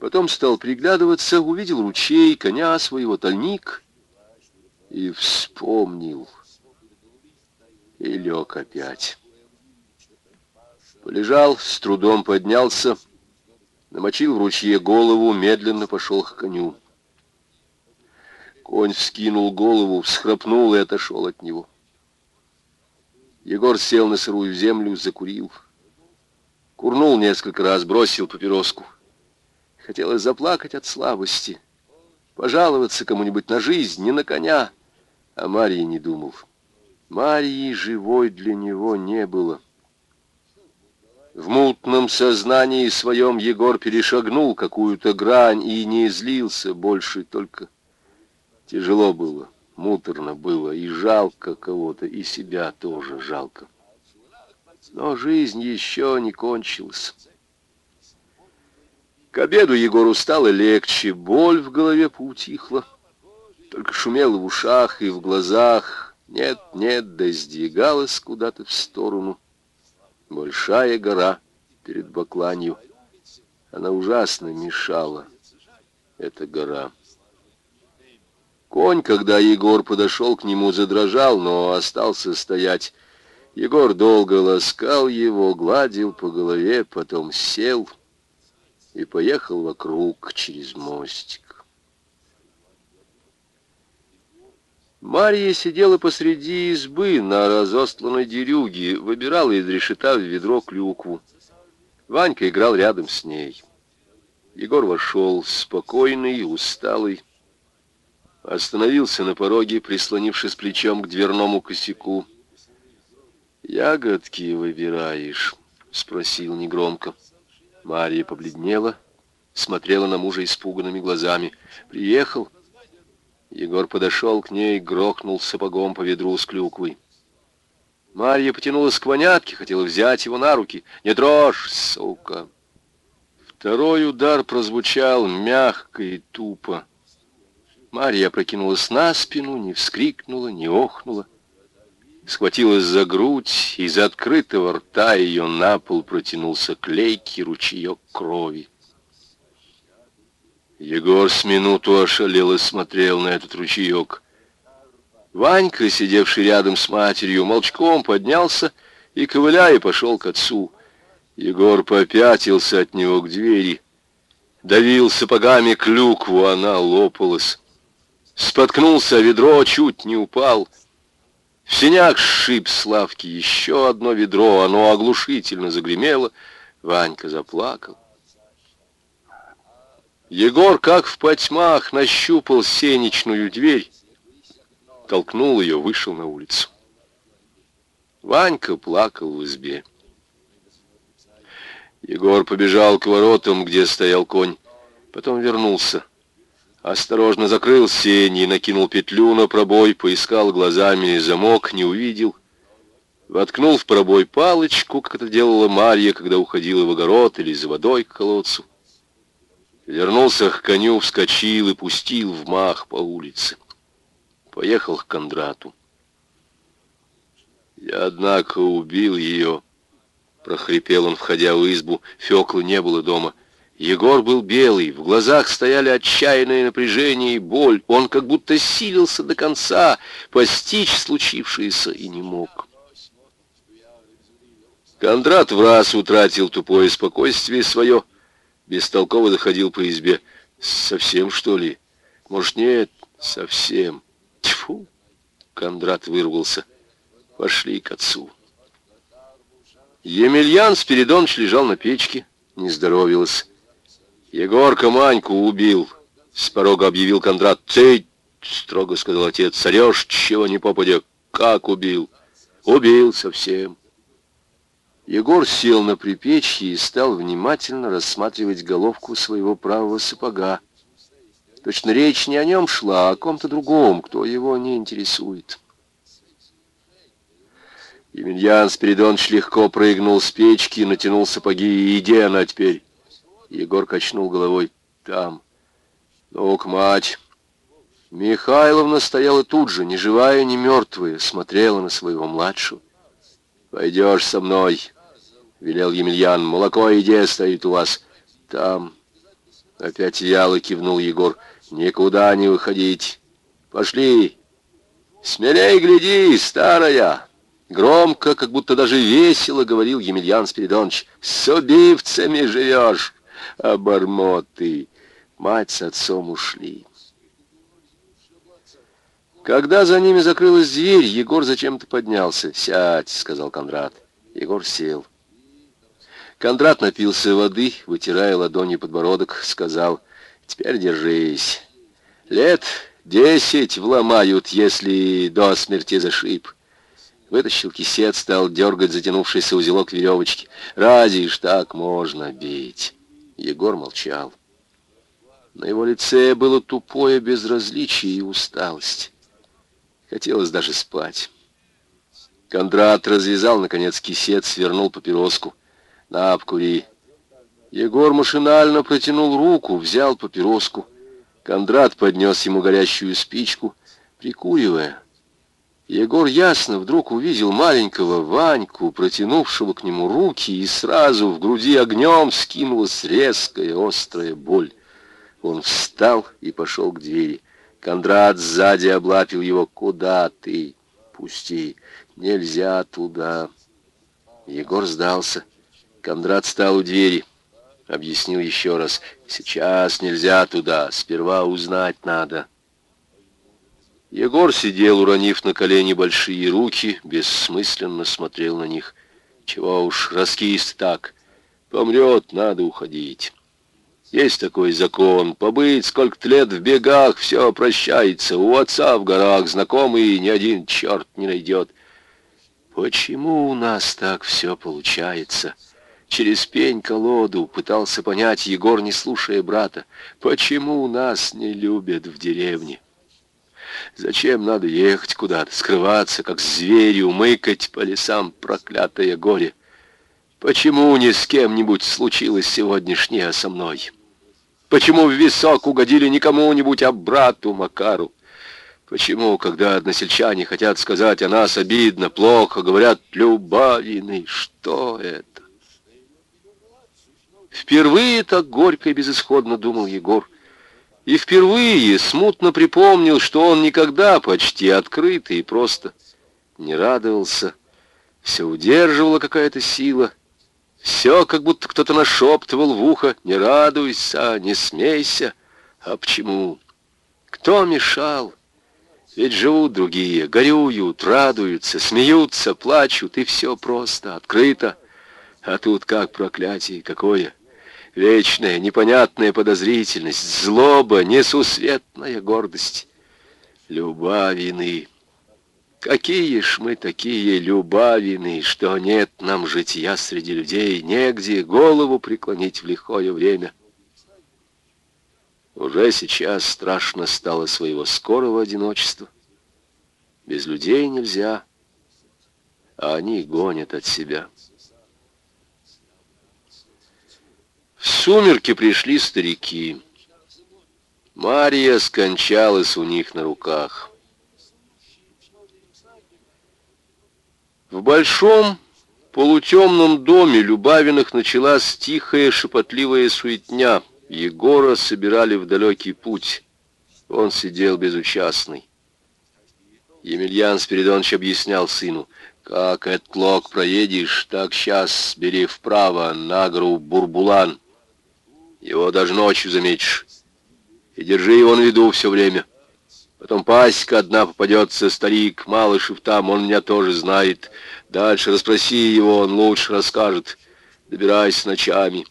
Потом стал приглядываться, увидел ручей, коня своего, тальник и вспомнил. И лег опять. Полежал, с трудом поднялся, намочил в ручье голову, медленно пошел к коню. Конь вскинул голову, всхрапнул и отошел от него. Егор сел на сырую землю, закурил. Курнул несколько раз, бросил папироску. Хотелось заплакать от слабости, пожаловаться кому-нибудь на жизнь, не на коня. А Марии не думал. Марии живой для него не было. В мутном сознании своем Егор перешагнул какую-то грань и не излился больше, только тяжело было, муторно было, и жалко кого-то, и себя тоже жалко. Но жизнь еще не кончилась. К обеду Егору стало легче, боль в голове поутихла. Только шумело в ушах и в глазах. Нет-нет, да сдвигалась куда-то в сторону. Большая гора перед Бакланью. Она ужасно мешала, эта гора. Конь, когда Егор подошел к нему, задрожал, но остался стоять. Егор долго ласкал его, гладил по голове, потом сел и поехал вокруг через мостик. Марья сидела посреди избы на разостланной дерюге, выбирала из решета в ведро клюкву. Ванька играл рядом с ней. Егор вошел, спокойный, усталый, остановился на пороге, прислонившись плечом к дверному косяку. «Ягодки выбираешь?» — спросил негромко. Мария побледнела, смотрела на мужа испуганными глазами. «Приехал?» Егор подошел к ней, грохнул сапогом по ведру с клюквой. Марья потянулась к вонятке, хотела взять его на руки. «Не трожь, сука!» Второй удар прозвучал мягко и тупо. Марья опрокинулась на спину, не вскрикнула, не охнула. Схватилась за грудь, из открытого рта ее на пол протянулся клейкий ручеек крови. Егор с минуту ошалело смотрел на этот ручеек. Ванька, сидевший рядом с матерью, молчком поднялся и, ковыляя, пошел к отцу. Егор попятился от него к двери, давил сапогами клюкву, она лопалась. Споткнулся, ведро чуть не упал. Синяк сшиб с лавки еще одно ведро, оно оглушительно загремело. Ванька заплакал. Егор, как в потьмах, нащупал сенечную дверь, толкнул ее, вышел на улицу. Ванька плакал в избе. Егор побежал к воротам, где стоял конь, потом вернулся. Осторожно закрыл сени, накинул петлю на пробой, поискал глазами замок, не увидел. Воткнул в пробой палочку, как это делала Марья, когда уходила в огород или за водой к колодцу. Вернулся к коню, вскочил и пустил в мах по улице. Поехал к Кондрату. Я, однако, убил ее. Прохрипел он, входя в избу. Феклы не было дома. Егор был белый, в глазах стояли отчаянное напряжение и боль. Он как будто силился до конца постичь случившееся и не мог. Кондрат в раз утратил тупое спокойствие свое, бестолково доходил по избе. Совсем, что ли? Может, нет, совсем. Тьфу! Кондрат вырвался. Пошли к отцу. Емельян Спиридонович лежал на печке, не здоровилась. Егорка Маньку убил, с порога объявил Кондрат. Ты, строго сказал отец, царешь, чего не попадя. Как убил? Убил совсем. Егор сел на припечье и стал внимательно рассматривать головку своего правого сапога. Точно речь не о нем шла, а о ком-то другом, кто его не интересует. Емельян Спиридонович легко прыгнул с печки, натянул сапоги. «Иди она теперь!» Егор качнул головой. Там. Ну-ка, мать. Михайловна стояла тут же, ни живая, ни мертвая, смотрела на своего младшего. «Пойдешь со мной», — велел Емельян. «Молоко и де стоит у вас». «Там». Опять вяло кивнул Егор. «Никуда не выходить. Пошли. Смелей гляди, старая». Громко, как будто даже весело говорил Емельян Спиридонович. «С убивцами живешь» обормоты. Мать с отцом ушли. Когда за ними закрылась дверь, Егор зачем-то поднялся. «Сядь», — сказал Кондрат. Егор сел. Кондрат напился воды, вытирая ладонью подбородок, сказал, «Теперь держись. Лет десять вломают, если до смерти зашиб». Вытащил кисет, стал дергать затянувшийся узелок веревочки. «Разве ж так можно бить?» Егор молчал. На его лице было тупое безразличие и усталость. Хотелось даже спать. Кондрат развязал, наконец, кисет, свернул папироску. «На, обкури». Егор машинально протянул руку, взял папироску. Кондрат поднес ему горящую спичку, прикуривая. Егор ясно вдруг увидел маленького Ваньку, протянувшего к нему руки, и сразу в груди огнем скинулась резкая острая боль. Он встал и пошел к двери. Кондрат сзади облапил его. «Куда ты? Пусти! Нельзя туда!» Егор сдался. Кондрат стал у двери. Объяснил еще раз. «Сейчас нельзя туда. Сперва узнать надо». Егор сидел, уронив на колени большие руки, бессмысленно смотрел на них. Чего уж, раскист так. Помрет, надо уходить. Есть такой закон. Побыть сколько-то лет в бегах, все прощается. У отца в горах знакомый ни один черт не найдет. Почему у нас так все получается? Через пень-колоду пытался понять Егор, не слушая брата. Почему нас не любят в деревне? Зачем надо ехать куда-то, скрываться, как зверю, мыкать по лесам проклятое горе? Почему не с кем-нибудь случилось сегодняшнее со мной? Почему в висок угодили не кому-нибудь, а брату Макару? Почему, когда односельчане хотят сказать о нас обидно, плохо, говорят «любавины»? Что это? Впервые так горько и безысходно думал Егор. И впервые смутно припомнил, что он никогда почти открыто и просто не радовался. Все удерживала какая-то сила. Все, как будто кто-то нашептывал в ухо «Не радуйся, не смейся». А почему? Кто мешал? Ведь живут другие, горюют, радуются, смеются, плачут, и все просто, открыто. А тут как проклятие какое! Вечная, непонятная подозрительность, злоба, несусветная гордость. Любавины. Какие ж мы такие любавины, что нет нам житья среди людей, негде голову преклонить в лихое время. Уже сейчас страшно стало своего скорого одиночества. Без людей нельзя, а они гонят от себя. В сумерки пришли старики. Мария скончалась у них на руках. В большом полутемном доме Любавиных началась тихая шепотливая суетня. Егора собирали в далекий путь. Он сидел безучастный. Емельян Спиридонович объяснял сыну, «Как этот лог проедешь, так сейчас бери вправо, на гору Бурбулан. Его даже ночью заметишь. И держи его на виду все время. Потом пасека одна попадется, старик, Малышев там, он меня тоже знает. Дальше расспроси его, он лучше расскажет. Добирайся ночами.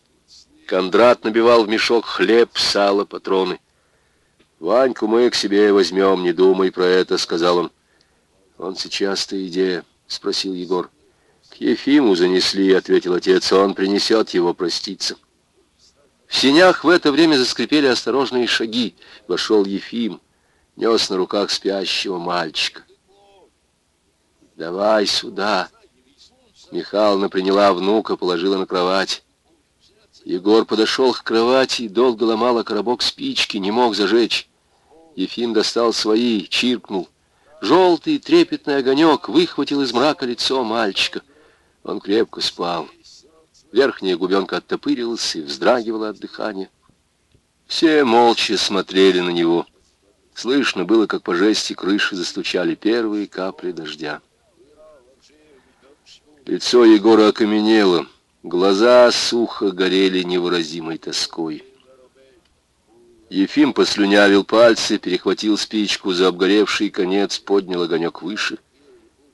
Кондрат набивал в мешок хлеб, сало, патроны. «Ваньку мы к себе возьмем, не думай про это», — сказал он. «Он сейчас-то идея?» — спросил Егор. «К Ефиму занесли», — ответил отец. «Он принесет его проститься». В синях в это время заскрипели осторожные шаги. Вошел Ефим, нес на руках спящего мальчика. «Давай сюда!» Михайловна приняла внука, положила на кровать. Егор подошел к кровати и долго ломал коробок спички, не мог зажечь. Ефим достал свои, чиркнул. Желтый трепетный огонек выхватил из мрака лицо мальчика. Он крепко спал. Верхняя губенка оттопырилась и вздрагивала от дыхания. Все молча смотрели на него. Слышно было, как по жести крыши застучали первые капли дождя. Лицо Егора окаменело, глаза сухо горели невыразимой тоской. Ефим послюнявил пальцы, перехватил спичку за обгоревший конец, поднял огонек выше.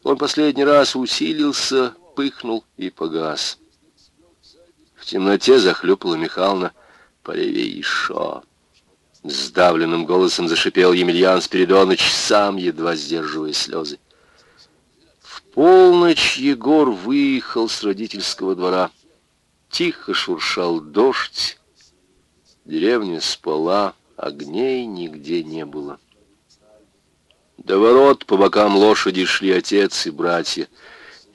Он последний раз усилился, пыхнул и погас. В темноте захлюпала Михайловна. «Поревей еще!» Сдавленным голосом зашипел Емельян Спиридоныч, сам едва сдерживая слезы. В полночь Егор выехал с родительского двора. Тихо шуршал дождь. Деревня спала, огней нигде не было. До ворот по бокам лошади шли отец и братья.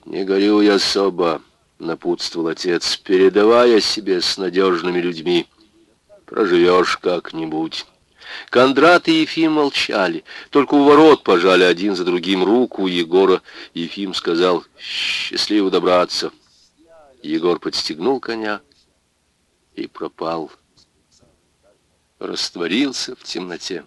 «Не горюй особо», напутствовал отец, передавая себе с надежными людьми. Проживешь как-нибудь. Кондрат и Ефим молчали, только у ворот пожали один за другим руку Егора. Ефим сказал «Счастливо добраться». Егор подстегнул коня и пропал. Растворился в темноте.